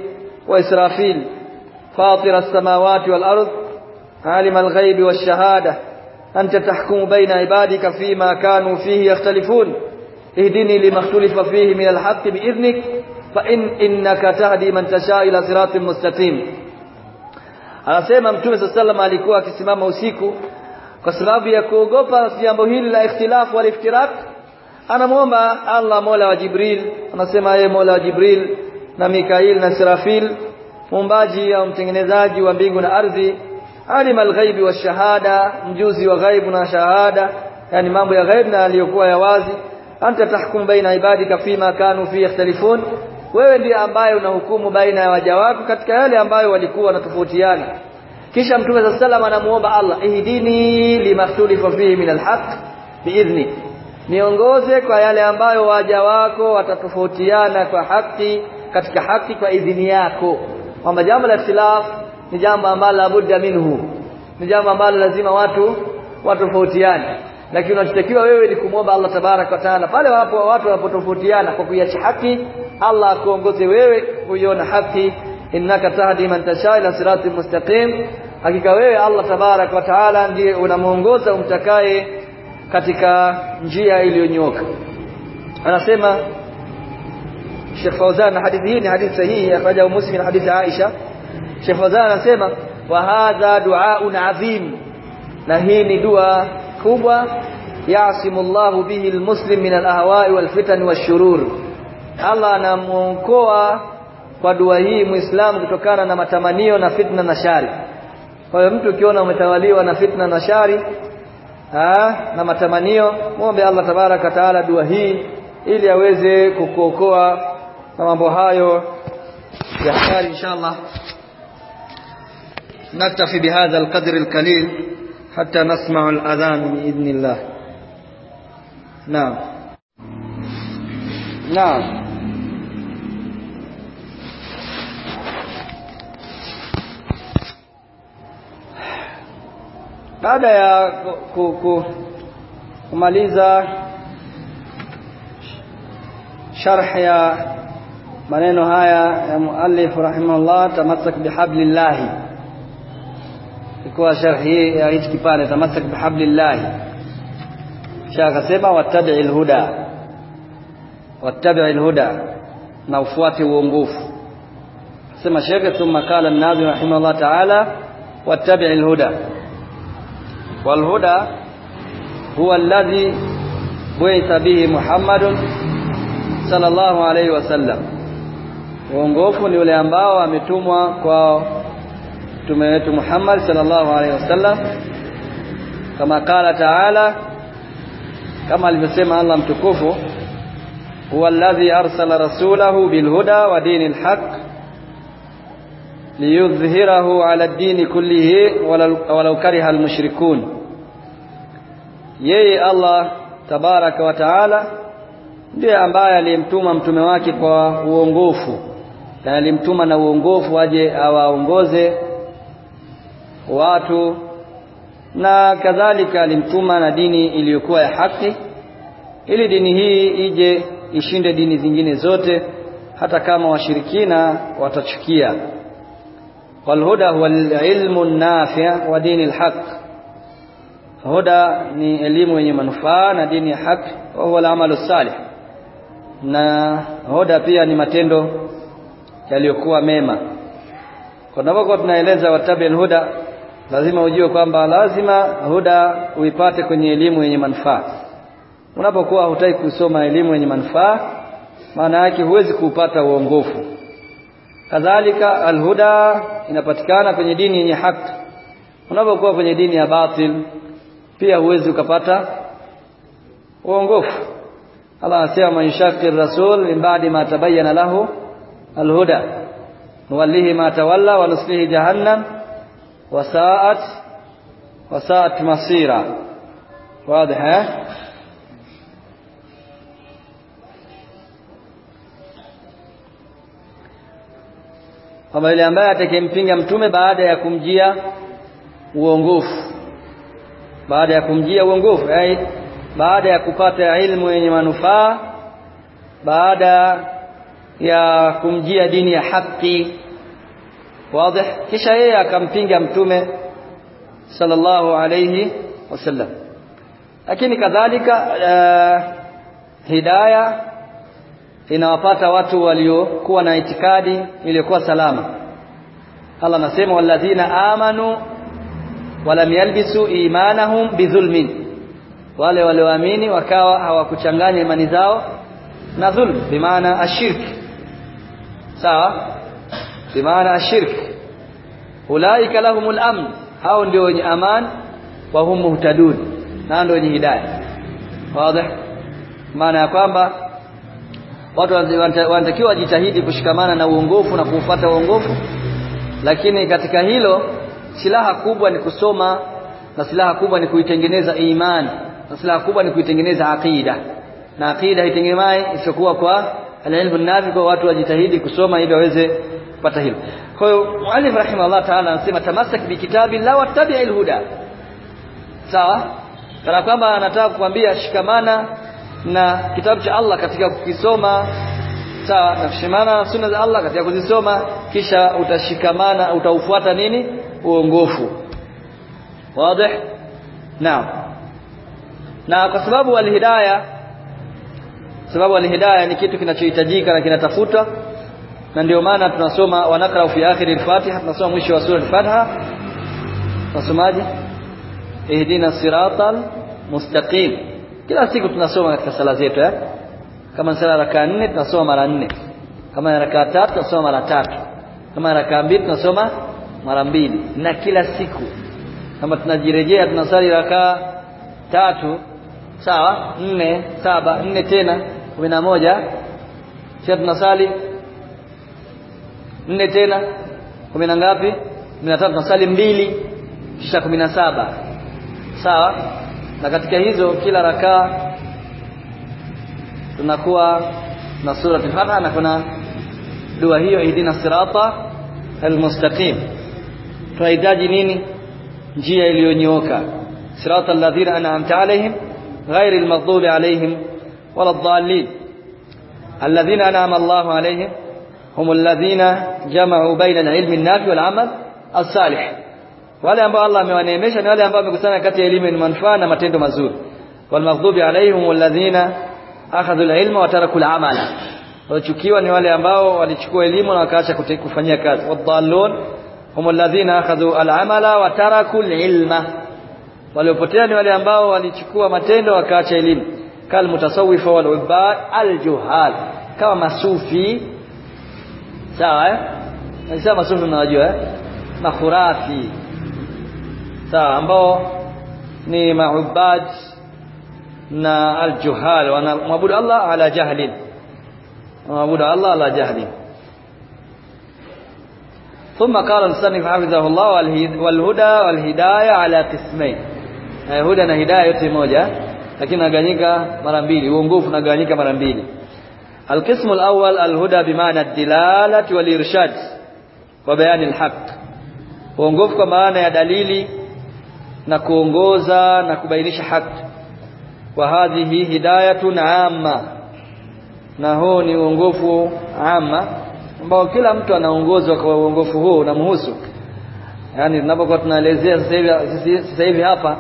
وإسرافيل فاطر السماوات والأرض عالم الغيب والشهادة أنت تحكم بين عبادك فيما كانوا فيه يختلفون اهدني لما اختلف فيه من الحق بإذنك fa in innaka tahdi man tasha ila siratin mustaqim. Anasema mtume sallallahu alikuwa akisimama usiku kwa sababu ya kuogopa jambo hili la ikhtilafu wal iftirak. Anamuomba Allah Mola wa Jibril. Anasema yeye Mola wa Jibril na Mikail na Sirafil muumbaji au mtengenezaji wa mbingu na ardhi alim alghaibi wa shahada mjuzi wa ghaibu na shahada yani mambo ya ghaib na aliyokuwa ya wazi anta tahkum baina ibadika fima kanu fi yakhtalifun wewe ndiye ambaye unahukumu baina ya waja wako katika yale ambayo walikuwa wanatofautiana. Kisha mtume za sallam anamuomba Allah ihdini limaktulifa fihi min alhaq biidhni. Niongoze kwa yale ambayo waja wako watatofautiana kwa haki katika haki kwa idhini yako. Kwamba jambo la ikhtilaf ni jambo ambalo labudda minhu. Ni jambo ambalo lazima watu watofautiane. Lakini unachotakiwa wewe ni kumwomba Allah tabarak wa taala. Pale wapo watu wanapotofautiana kwa kuiacha haki Allah akuongoze wewe kuiona haki innaka tahdi man tasha ila sirati mustaqim hakika wewe Allah tabarak wa taala ndiye unamuongoza umtakaye katika njia iliyonyoka anasema Sheikh Fauzan hadithi hii ni hadithi sahihi akhrajahu Muslim min hadithi Aisha Sheikh Fauzan anasema wa hadha du'aun adhim na hii ni dua kubwa yasimullahu bihi almuslim min alahwa'i walfitan washurur Allah anamuokoa kwa dua hii muislamu kutokana na matamanio na fitna na shari kwa hiyo mtu ukiona umetawaliwa na fitna na shari ha, na matamanio muombe Allah tabaraka taala dua hii ili aweze kukuokoa na mambo hayo ya shari inshallah نكتفي بهذا القدر القليل حتى نسمع الأذان بإذن الله نعم Naam. Baada ya ku, ku, kumaliza sharh ya maneno haya ya muallif rahimahullah tamassak bihablillah ikuwa sharhi ya hichi kipande tamassak bihablillah shaka akasema watabi'il huda. واتبع الهدى نوفواتي ونغوف سمى شيخ ثم قال النابي رحمه الله تعالى واتبع الهدى. والهدى هو الذي بيث به محمد صلى الله عليه وسلم. ونغوف نوليانباء ومتوم وتميت محمد صلى الله عليه وسلم. كما قال تعالى كما لمسيما الله متكوفه huwa alladhi arsala rasulahu bilhuda wa dinil haqq liyudhhirahu ala ad-din kullihi walau kariha almushrikun. Yeye Allah tabaraka wa taala ndiye ambaye alimtuma mtume wake kwa uongofu na alimtuma na uongofu aje awaongoze watu na kadhalika alimtuma na dini iliyokuwa ya haki ili dini hii ije ishinde dini zingine zote hata kama washirikina watachukia. Walhuda huwa alilmu nafia wa dini alhaq. Huda ni elimu yenye manufaa na dini ya haki wa huwa alamalu salih. Na huda pia ni matendo yaliyokuwa mema. Kwa navyokuwa tunaeleza watabi'ul huda lazima ujue kwamba lazima huda uipate kwenye elimu yenye manufaa unapokuwa hutaki kusoma elimu yenye manufaa maana yake huwezi kuupata uongofu. Kadhalika alhuda inapatikana kwenye dini yenye haki. Unapokuwa kwenye dini ya batil pia huwezi ukapata uongofu. Allah anasema man yashaqi rasul min ba'di ma tabayyana lahu alhuda nuwallihi ma tawalla wa nuslihi jahannam wa sa'at wa sa'at masira. Wazi kwamba yule ambaye atakayempinga mtume baada ya kumjia uongofu. Baada ya kumjia uongofu yani baada ya kupata ilmu yenye manufaa baada ya kumjia dini ya haki wazi. Kisha yeye akampinga mtume sallallahu alayhi wasallam. Lakini kadhalika uh, hidayah inawapata watu waliokuwa na itikadi iliyokuwa salama. Allah anasema walladhina amanu walam yalbisu imanahum bidhulmin wale walioamini wakawa hawakuchanganya imani zao na dhulm bimaana ashirk. Sawa? Bimaana ashirk. Ulaika lahumul amn. Hao ndio wenye aman wa hum muhtadun. Na ndio wenye hidayah. Wazi? Maana ya kwamba watu wanatakiwa wajitahidi kushikamana na uongofu na kuufuata uongofu. Lakini katika hilo silaha kubwa ni kusoma na silaha kubwa ni kuitengeneza imani na silaha kubwa ni kuitengeneza aqida. Na aqida itengemai isiyokuwa kwa alilmu nafi kwa watu wajitahidi kusoma ili waweze kupata hilo. Kwa hiyo muallif rahimahullah ta'ala anasema tamassak bikitabi la wattabi'il huda. Sawa? Kana kwamba anataka kukwambia shikamana na kitabu cha Allah katika kukisoma sawa na kushikamana na sunna za Allah katika kuzisoma kisha utashikamana utaufuata nini? Uongofu. Wazi naam. Na kwa sababu alhidayah sababu alhidayah ni kitu kinachohitajika na kinatafutwa na ndio maana tunasoma wanakra fi akhir al-Fatiha tunasoma mwisho wa sura al-Fatiha. Tunasomaje ihdina siratal mustaqim kila siku tunasoma katika sala zetu eh? Kama sala raka nne tunasoma mara nne. Kama raka tatu tunasoma mara tatu. Kama raka mbili tunasoma mara mbili. Na kila siku. Kama tunajirejea tunasali raka tatu sawa? Nne saba nne tena kumi na moja. Kisha tunasali nne tena kumi na ngapi? Kumi na tatu. Tunasali mbili kisha kumi na saba. Sawa na katika hizo kila rakaa tunakuwa na sura al-Fatiha na kuna dua hiyo ihdina sirata almustaqim tunahitaji nini njia iliyonyooka sirata alladhina an'amta alaihim ghairi almaghdubi alaihim wala ad-dallin alladhina an'ama Allahu alaihim هم الذين جمعوا بين العلم النافع والعمل الصالح wale ambao Allah amewaneemesha ni wale ambao wamekusanya kati ya elimu ni manufaa na matendo mazuri. Wal maghdubi alaihim walladhina akhadhu alilma wa taraku alamala wachukiwa ni wale ambao walichukua elimu na wakaacha kufanyia kazi. Wadallun hum alladhina akhadhu alamala wa taraku alilma. Waliopotea ni wale ambao walichukua matendo wakaacha elimu. Kal mutasawwifa wal ubad aljuhal. Kama masufi. Sawa eh? Nasema masufi mnajua eh? Makhurafi sawa ambao ni maubad na aljuhal wanaabudu Allah ala jahlin wanaabudu Allah ala jahlin ثم قال المصنف حفظه الله والهدى والهدايه على قسمين huda na hidayah yote moja lakini naganyika mara mbili uongofu naganyika mara mbili القسم الأول الهدى بمعنى الدلالة والإرشاد وبيان الحق uongofu kwa maana ya dalili na kuongoza na kubainisha haki. Wa hadhihi hidayatun amma na huu ni uongofu amma ambao kila mtu anaongozwa kwa uongofu huu unamhusu yani tunapokuwa tunaelezea sasa hivi hapa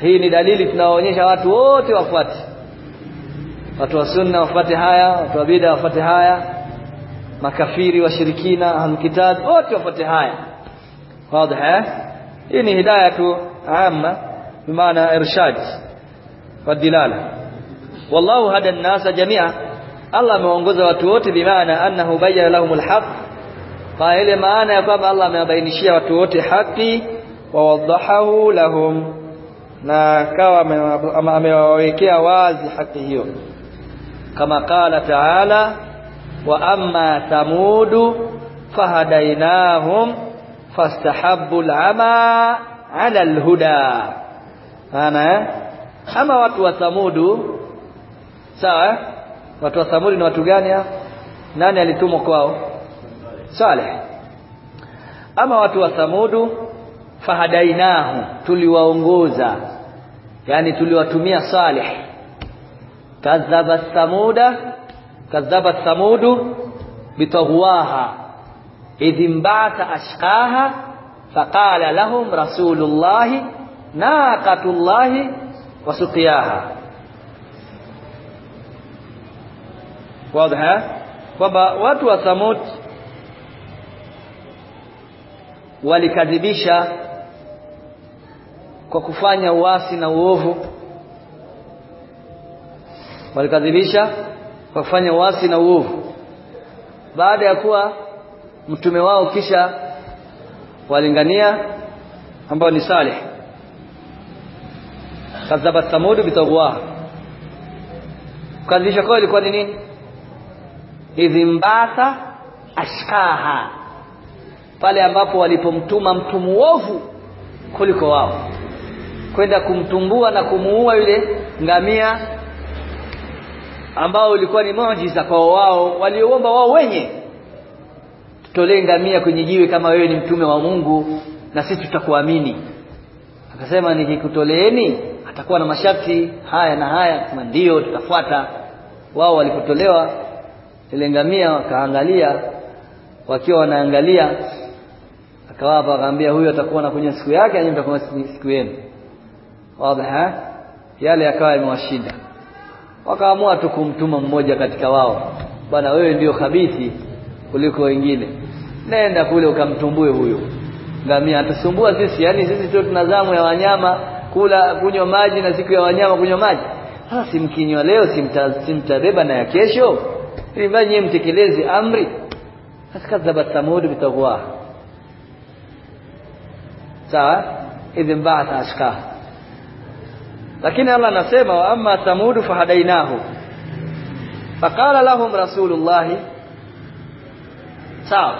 hii ni dalili tunawaonyesha watu wote wafuate. Watu wa sunna wafuate haya watu wa bid'a wafuate haya makafiri washirikina ahlulkitab wote wafuate haya. Wazi eh? Hii ni hidayatu عامة بمعنى إرشاد والدلالة. والله هدى الناس جميعا. الله موانقوز وطوت بمعنى أنه بيّر لهم الحق. فإلى ما أنا يقوم الله مبينشي وطوت حقي ووضحه لهم. ناكاو مواركي وازي حقه. كما قال تعالى وأما ثمود فهديناهم فاستحبوا العمى. 'Ala alhuda. Ana ama watu wa samudu sawa watu wa samudu ni watu gani hao nani alitumwa kwao? Saleh. Ama watu wa samudu fahadainahu tuliwaongoza. Yani tuliwatumia saleh. Kadhaba samuda kadhaba samudu bitaghwaha idh ashqaha faqala lahum rasulullahi naqatullahi wasuqiyaha wadha kwamba watu wa thamud walikadhibisha kwa kufanya uasi na uovu. Walikadhibisha kwa kufanya uasi na uovu. Baada ya kuwa mtume wao kisha walingania ambao ni Saleh. Kadhaba thamud bitagwa kadhisha kwao ilikuwa ni nini? Idhimbasa ashkaha. Pale ambapo walipomtuma mtu muovu kuliko wao. Kwenda kumtumbua na kumuua yule ngamia ambao ulikuwa ni muujiza kwa wao walioomba wao wenye tutolee ngamia kwenye jiwe kama wewe ni mtume wa Mungu na sisi tutakuamini. Akasema nikikutoleeni atakuwa na masharti haya na haya. Kama ndio tutafuata. Wao walipotolewa ile ngamia wakaangalia wakiwa wanaangalia akawapa akamwambia huyu atakuwa anakuja siku yake na mtakuwa siku yenu. Wazi yale yakawa yamewashinda. Wakaamua tu kumtuma mmoja katika wao. Bwana wewe ndio khabithi kuliko wengine. Nenda kule ukamtumbue huyo. Ngamia atasumbua sisi yani sisi tu tunazamu ya wanyama kula kunywa maji na siku ya wanyama kunywa maji. Sasa simkinywa leo simta, simtabeba na ya kesho? Ili mtekelezi mtekeleze amri. Faskadhaba thamud bitagwa sawa? Idhin ba'atha ashqa. Lakini Allah anasema wa amma thamud fahadainahu faqala lahum rasulullah sawa.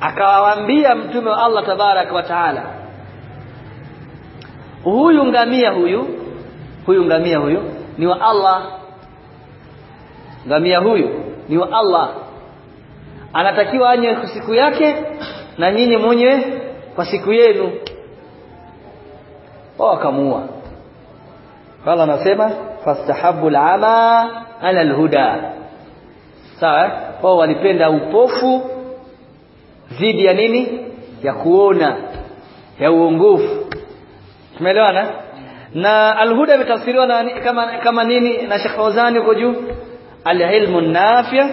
Akawaambia mtume wa Allah tabarak wa taala huyu ngamia huyu huyu ngamia huyu ni wa Allah. Ngamia huyu ni wa Allah. Anatakiwa anye siku yake na nyinyi mwenye kwa siku yenu. Wao akamuua qala anasema fastahabu al'ama ala alhuda. Sawa wao walipenda upofu dhidi ya nini? Ya kuona ya uongofu. Tumeelewana? Na alhuda imetafsiriwa na kama kama nini? Na Sheikh Fawzani huko juu alilmu nafi'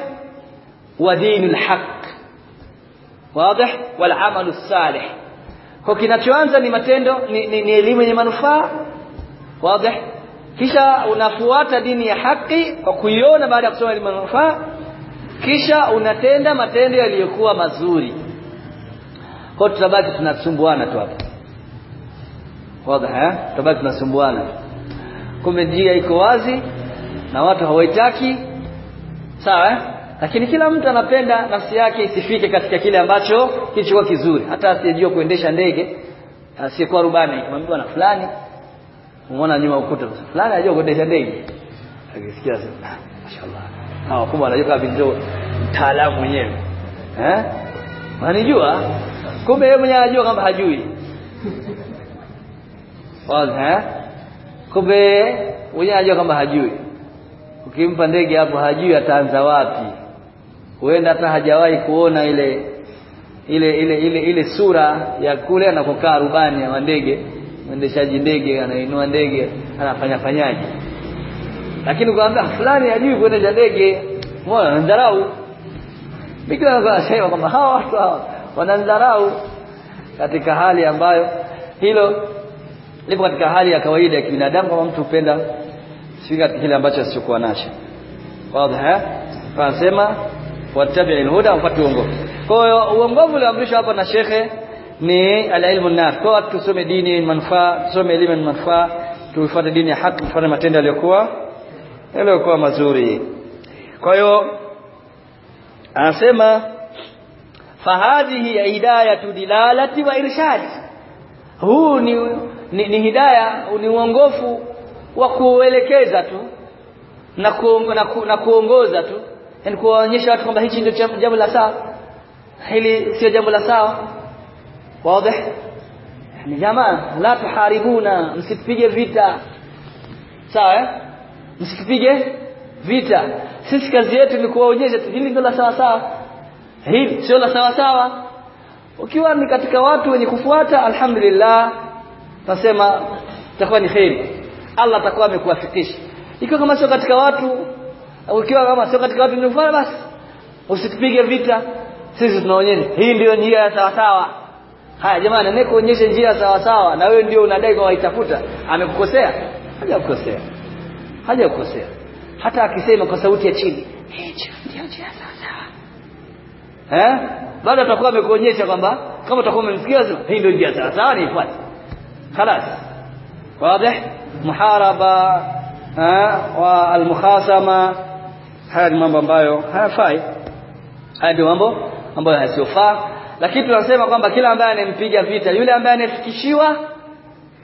wa dinul haq wazi wal amalu salih kwa kinachoanza ni matendo ni, ni, ni elimu yenye manufaa. Wazi kisha unafuata dini ya haki kwa kuiona baada ya kusoma elimu manufaa. Kisha unatenda matendo yaliyokuwa mazuri kwa tutabaki tunasumbuana tu hapa. Wazi eh? Tutabaki tunasumbuana. Kumbe njia iko wazi na watu hawaitaki. Sawa eh? lakini kila mtu anapenda nafsi yake isifike katika kile ambacho kilichokuwa kizuri. Hata asiyejua kuendesha ndege asiyekuwa rubani kumwambia na fulani. Umeona nyuma ukuta fulani anajua kuendesha ndege. Akisikia sasa mashaallah hawa kumbe anajua kabisa mtaalamu mwenyewe. Eh? Anajua kumbe yeye mwenyewe anajua kama hajui. Wazi eh kumbe mwenyewe anajua kama hajui. Ukimpa ndege hapo hajui ataanza wapi. Huenda hata hajawahi kuona ile ile ile ile ile sura ya kule anakokaa rubani ya ndege mwendeshaji ndege anainua ndege anafanya fanyaje. Lakini ukaambia fulani hajui kuendesha ndege. Mbona anadharau. Bikira anasema kwamba hawa watu hawa wanadharau katika hali ambayo hilo lipo katika hali ya kawaida ya kibinadamu kama mtu upenda sifika kile ambacho asichokuwa nacho. Wazi eh? Anasema wattabi alhuda upate uongofu. Kwa hiyo uongofu ulioamrishwa hapa na shekhe ni alilmu naf kwa tusome dini manufaa tusome elimu manufaa tuifuate dini ya haki tufanye matendo yaliyokuwa yaliyokuwa mazuri. Kwa hiyo anasema fahadhihi hidayatu dilalati wa irshad huu ni, ni, ni hidaya ni uongofu wa kuelekeza tu na, ku, na, ku, na kuongoza tu. Yani kuwaonyesha watu kwamba hichi ndio jambo la sawa. Hili sio jambo la sawa. Wazi. Yani jamaa la tuharibuna msipige vita. Sawa eh? Msipige vita. Sisi kazi yetu ni kuwaonyesha hili ndio la sawa sawa hili sio la sawa sawa? Ukiwa ni katika watu wenye kufuata alhamdulillah nasema itakuwa ni khairi Allah atakuwa amekuwafikisha ikiwa kama sio katika watu ukiwa kama sio katika watu kufuata basi usitupige vita. Sisi tunaonyesha hii ndio njia ya sawa sawa. Haya jamani nene kuonyesha njia sawa sawa na wewe ndio unadai kwa waitafuta. Amekukosea? Hajakukosea. Hajakukosea. Hata akisema kwa sauti ya chini hicho ndio njia sawa eh bado atakuwa amekuonyesha kwamba kama utakuwa umemsikia hii ndio njia sawa sawa niifuate خلاص واضح محاربه والمخاصمه haya ni mambo ambayo hayafai haya ndio mambo ambayo hayasiofaa lakini tunasema kwamba kila ambaye anempiga vita yule ambaye anafikishiwa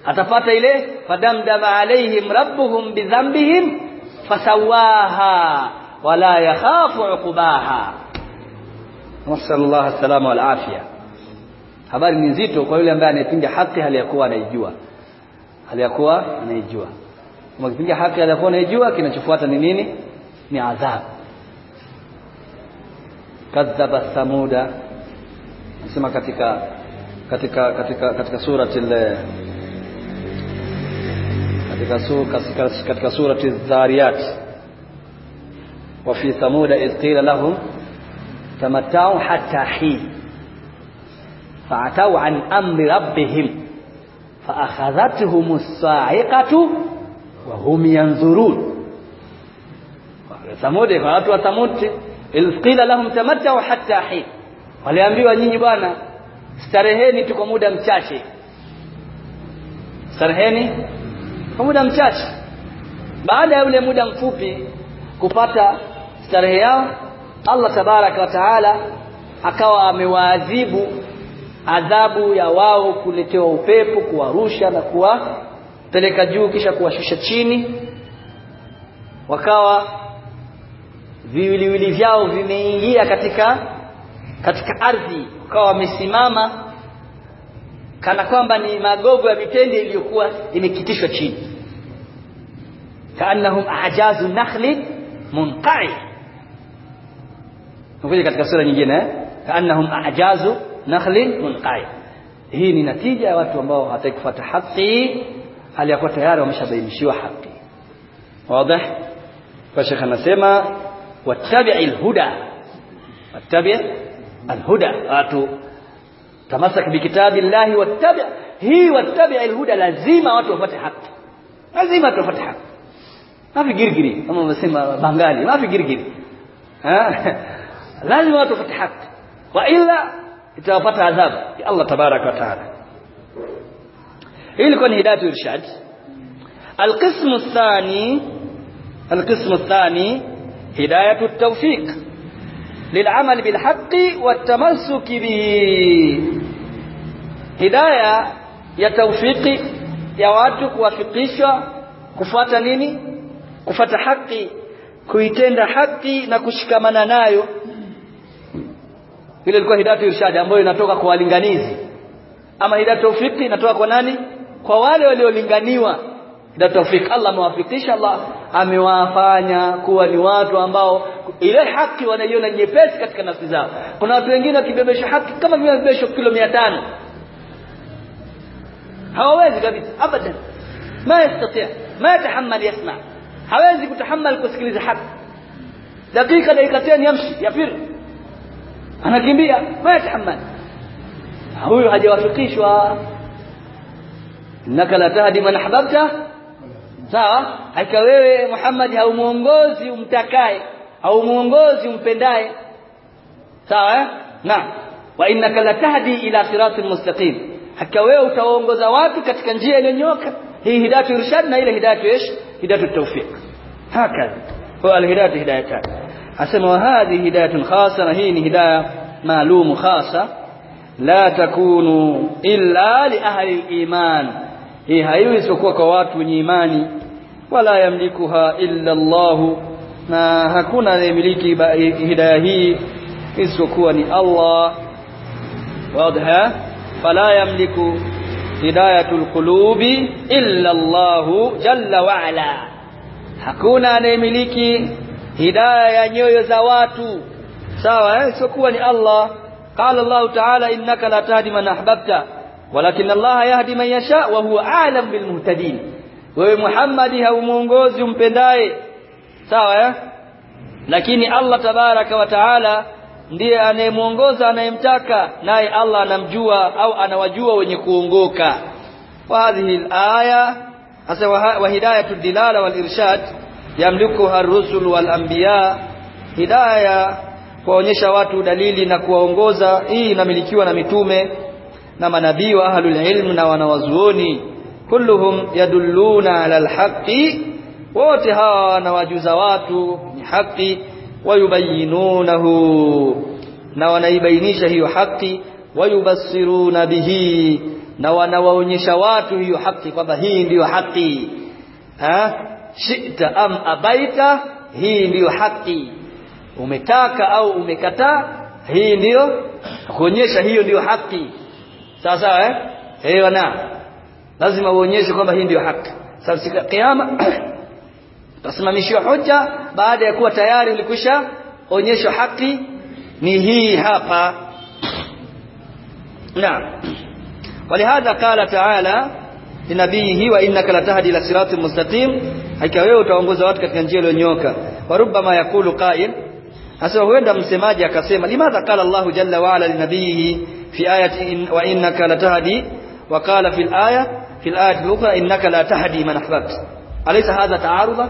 atapata ile fadamdama alaihim rabbuhum bidhanbihim fasawaha wala yakhafu uqbaha nasallallahu salama wal habari ni nzito kwa yule ambaye anapinga haki hali anaijua. Kuwa anaijua. Kama kipinga haki hali ya kuwa anaijua kinachofuata ni nini? Ni adhabu. Kadhaba samuda. Nasema katika katika katika katika surati ile katika sura katika, sura surati dhariyat wa fi samuda qila lahum tamatta'u hatta hin fa'atau an amri rabbihim faakhadhathum as-sa'iqatu wa hum yanzurun thamudi kwa watu wa ilqila lahum tamatta'u hatta hin waliambiwa nyinyi bwana stareheni tu kwa muda mchache. stareheni kwa muda mchache. baada ya ule muda mfupi kupata starehe yao Allah tabaraka wa taala akawa amewaadhibu adhabu ya wao kuletewa upepo kuwarusha na kuwapeleka juu kisha kuwashusha chini. Wakawa viwiliwili vyao vimeingia katika katika ardhi. Wakawa wamesimama kana kwamba ni magogo ya mitende iliyokuwa imekitishwa chini. Kaanahum ajazu nakhli munqai Nakuja katika sura nyingine eh kaannahum ajazu nakhli munqai hii ni natija ya watu ambao hawataki kufuata haki hali ya kuwa tayari wameshabainishiwa haki wazi kwa shekha anasema wattabi'il huda wattabi' alhuda watu tamasak bikitabillahi wattabi hii wattabi alhuda lazima watu wafuate haki lazima watu wafuate haki mafi girgiri kama wanasema bangali mafi girgiri lazima watu wafuate haki wa illa itawapata adhabu ya Allah tabaraka wa taala hii ilikuwa ni hidayatu irshad القسم الثاني القسم الثاني هداية التوفيق للعمل بالحق والتمسك به هدايه ya tawfiki ya watu kuwafikishwa kufuata nini kufuata haki kuitenda haki na kushikamana nayo ile ilikuwa hidayatu irshad ambayo inatoka kwa walinganizi. Ama hidayatu tawfiki inatoka kwa nani? Kwa wale waliolinganiwa. Hidayatu tawfik Allah amewafikisha Allah amewafanya kuwa ni watu ambao ile haki wanaiona nyepesi katika nafsi zao. Kuna watu wengine wakibebesha haki kama vile bebesho kilo 500 hawawezi kabisa abadan. Ma yastati ma yatahammal yasma. Hawezi kutahammal kusikiliza haki. Dakika dakika tena yamshi yafir anakimbia ma yatahammal huyu hajawafikishwa innaka la tahdi man ahbabta sawa haika wewe Muhammad haumuongozi umtakaye au muongozi umpendaye sawa eh? na wa innaka latahdi ila siratil mustaqim hakika wewe utaongoza watu katika njia iliyonyoka hii hidayatu irshad na ile hidayatu ish hidayatu tawfiq hakadha huwa alhidayatu hidayatan asema hadhi hidayatun khassa na hii ni hidayah maalum khassa la takunu illa li ahli iman hii haiwi isipokuwa kwa watu wenye imani wala yamlikuha illa Allahu na hakuna anayemiliki hidayah hii isipokuwa ni Allah wadha fala yamliku hidayatul qulubi illa Allah jalla wa ala hakuna anayemiliki hidayah ya nyoyo za watu. Sawa eh? Sio ni Allah. Qala Allah ta'ala innaka la tahdi man ahbabta walakin Allah yahdi man yasha wa huwa a'lam bil muhtadin. Wewe Muhammad haumuongozi umpendaye. Sawa eh? Lakini Allah tabaraka wa taala ndiye anayemuongoza anayemtaka naye Allah anamjua au anawajua wenye kuongoka. Wa hadhihi al-aya asa wa hidayatud dilala wal irshad yamlikuha ar-rusul wal anbiya hidaya kuwaonyesha watu dalili na kuwaongoza hii inamilikiwa na mitume na manabii wa ahlul ilm na wanawazuoni. Kulluhum yadulluna ala alhaqi wote hawa wanawajuza watu ni haki wayubayinunahu na wanaibainisha hiyo haki wayubassiruna bihi na wanawaonyesha watu hiyo haki kwamba hii ndiyo haki ha shita am abaita hii ndiyo haki umetaka au umekataa hii ndiyo kuonyesha hiyo ndiyo haki sawa sawa eh eh wana lazima uonyeshe kwamba hii ndiyo haki sasa siku ya kiyama utasimamishiwa hoja baada ya kuwa tayari ulikwisha onyeshwa haki ni hii hapa naam ولهذا قال تعالى linabihi wa innaka latahdi ila siratin mustaqim. Hakika wewe utaongoza watu katika njia iliyonyoka. Warubama yakulu qail. Hasa huenda msemaji akasema limadha qala Allahu jalla wa ala linabihi fi ayati in, wa innaka latahdi wa qala fil aya fil ayati ukhra innaka la tahdi man ahbabta. Alaysa hadha ta'arudha?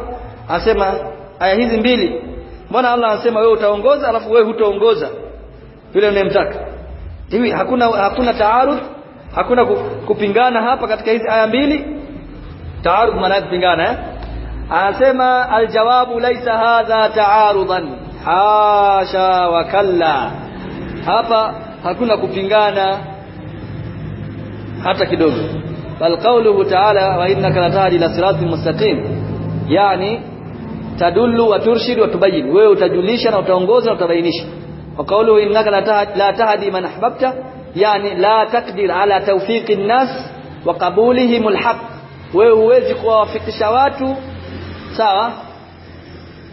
Asema aya hizi mbili. Mbona Allah anasema wewe utaongoza alafu wewe hutaongoza vile unayemtaka hivi hakuna hakuna taarudh hakuna kupingana hapa katika hizi aya mbili. Taarud maana kupingana eh? Anasema aljawabu laisa hadha taarudan. Hasha wa kalla. Hapa hakuna kupingana hata kidogo. Bal qawluhu ta'ala wa innaka latahdi ila siratin mustaqim. Yani tadullu wa turshid wa tubayyin. Wewe utajulisha na utaongoza na utabainisha. Wa qawluhu innaka la tahdi man ahbabta yani la takdir ala tawfiqi an-nas wa qabulihim al-haq wewe huwezi kuwafikisha watu sawa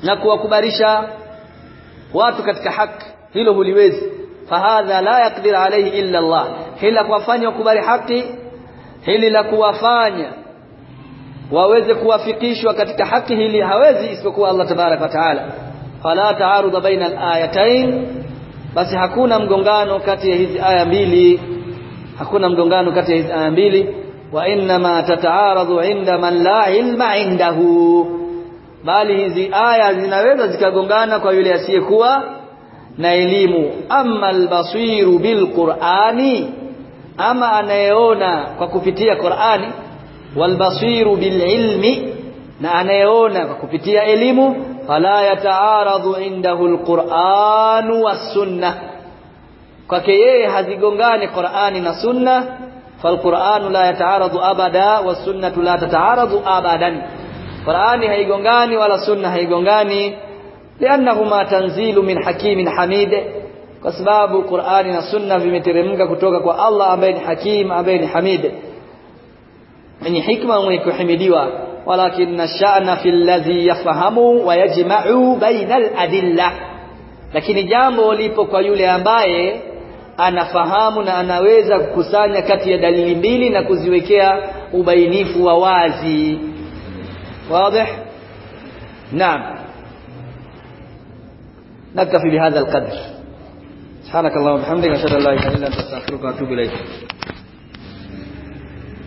na kuwakubarisha watu katika haki hilo huliwezi fahadha la yaqdir alayhi illa Allah hila kuwafanya wakubali haki hili la kuwafanya waweze kuwafikishwa katika haki hili hawezi isipokuwa Allah tabarak wa taala fala taarudha baina al-ayatain basi hakuna mgongano kati ya hizi aya mbili. Hakuna mgongano kati ya hizi aya mbili. Wa inma tataaradhu inda man la ilma indahu. Bali hizi aya zinaweza zikagongana kwa yule asiyekuwa na elimu. Amma albasiru bilqurani. Ama anayeona kwa kupitia Qur'ani. Walbasiru bililmi. Na anayeona kwa kupitia elimu فلا يتعارض عنده القرآن والسنة. كيه هزيغنغاني قرآن والسنة فالقرآن لا يتعارض أبدا والسنة لا تتعارض أبدا. القرآن قرآن هيغنغاني ولا سنة هيغنغاني لأنهما تنزيل من حكيم حميد. كسباب قرآن والسنة في مترمك كتوكك والله أبين حكيم أبين حميد. من حكمة ويكو حميدي وعلى walakin sha'na fil ladhi yafahamu wa yajma'u baina al adilla lakini jambo lipo kwa yule ambaye anafahamu na anaweza kukusanya kati ya dalili mbili na kuziwekea ubainifu wa wazi واضح نعم نكتفي بهذا القدر سبحانك اللهم وبحمدك اشهد ان لا اله الا انت استغفرك واتوب اليك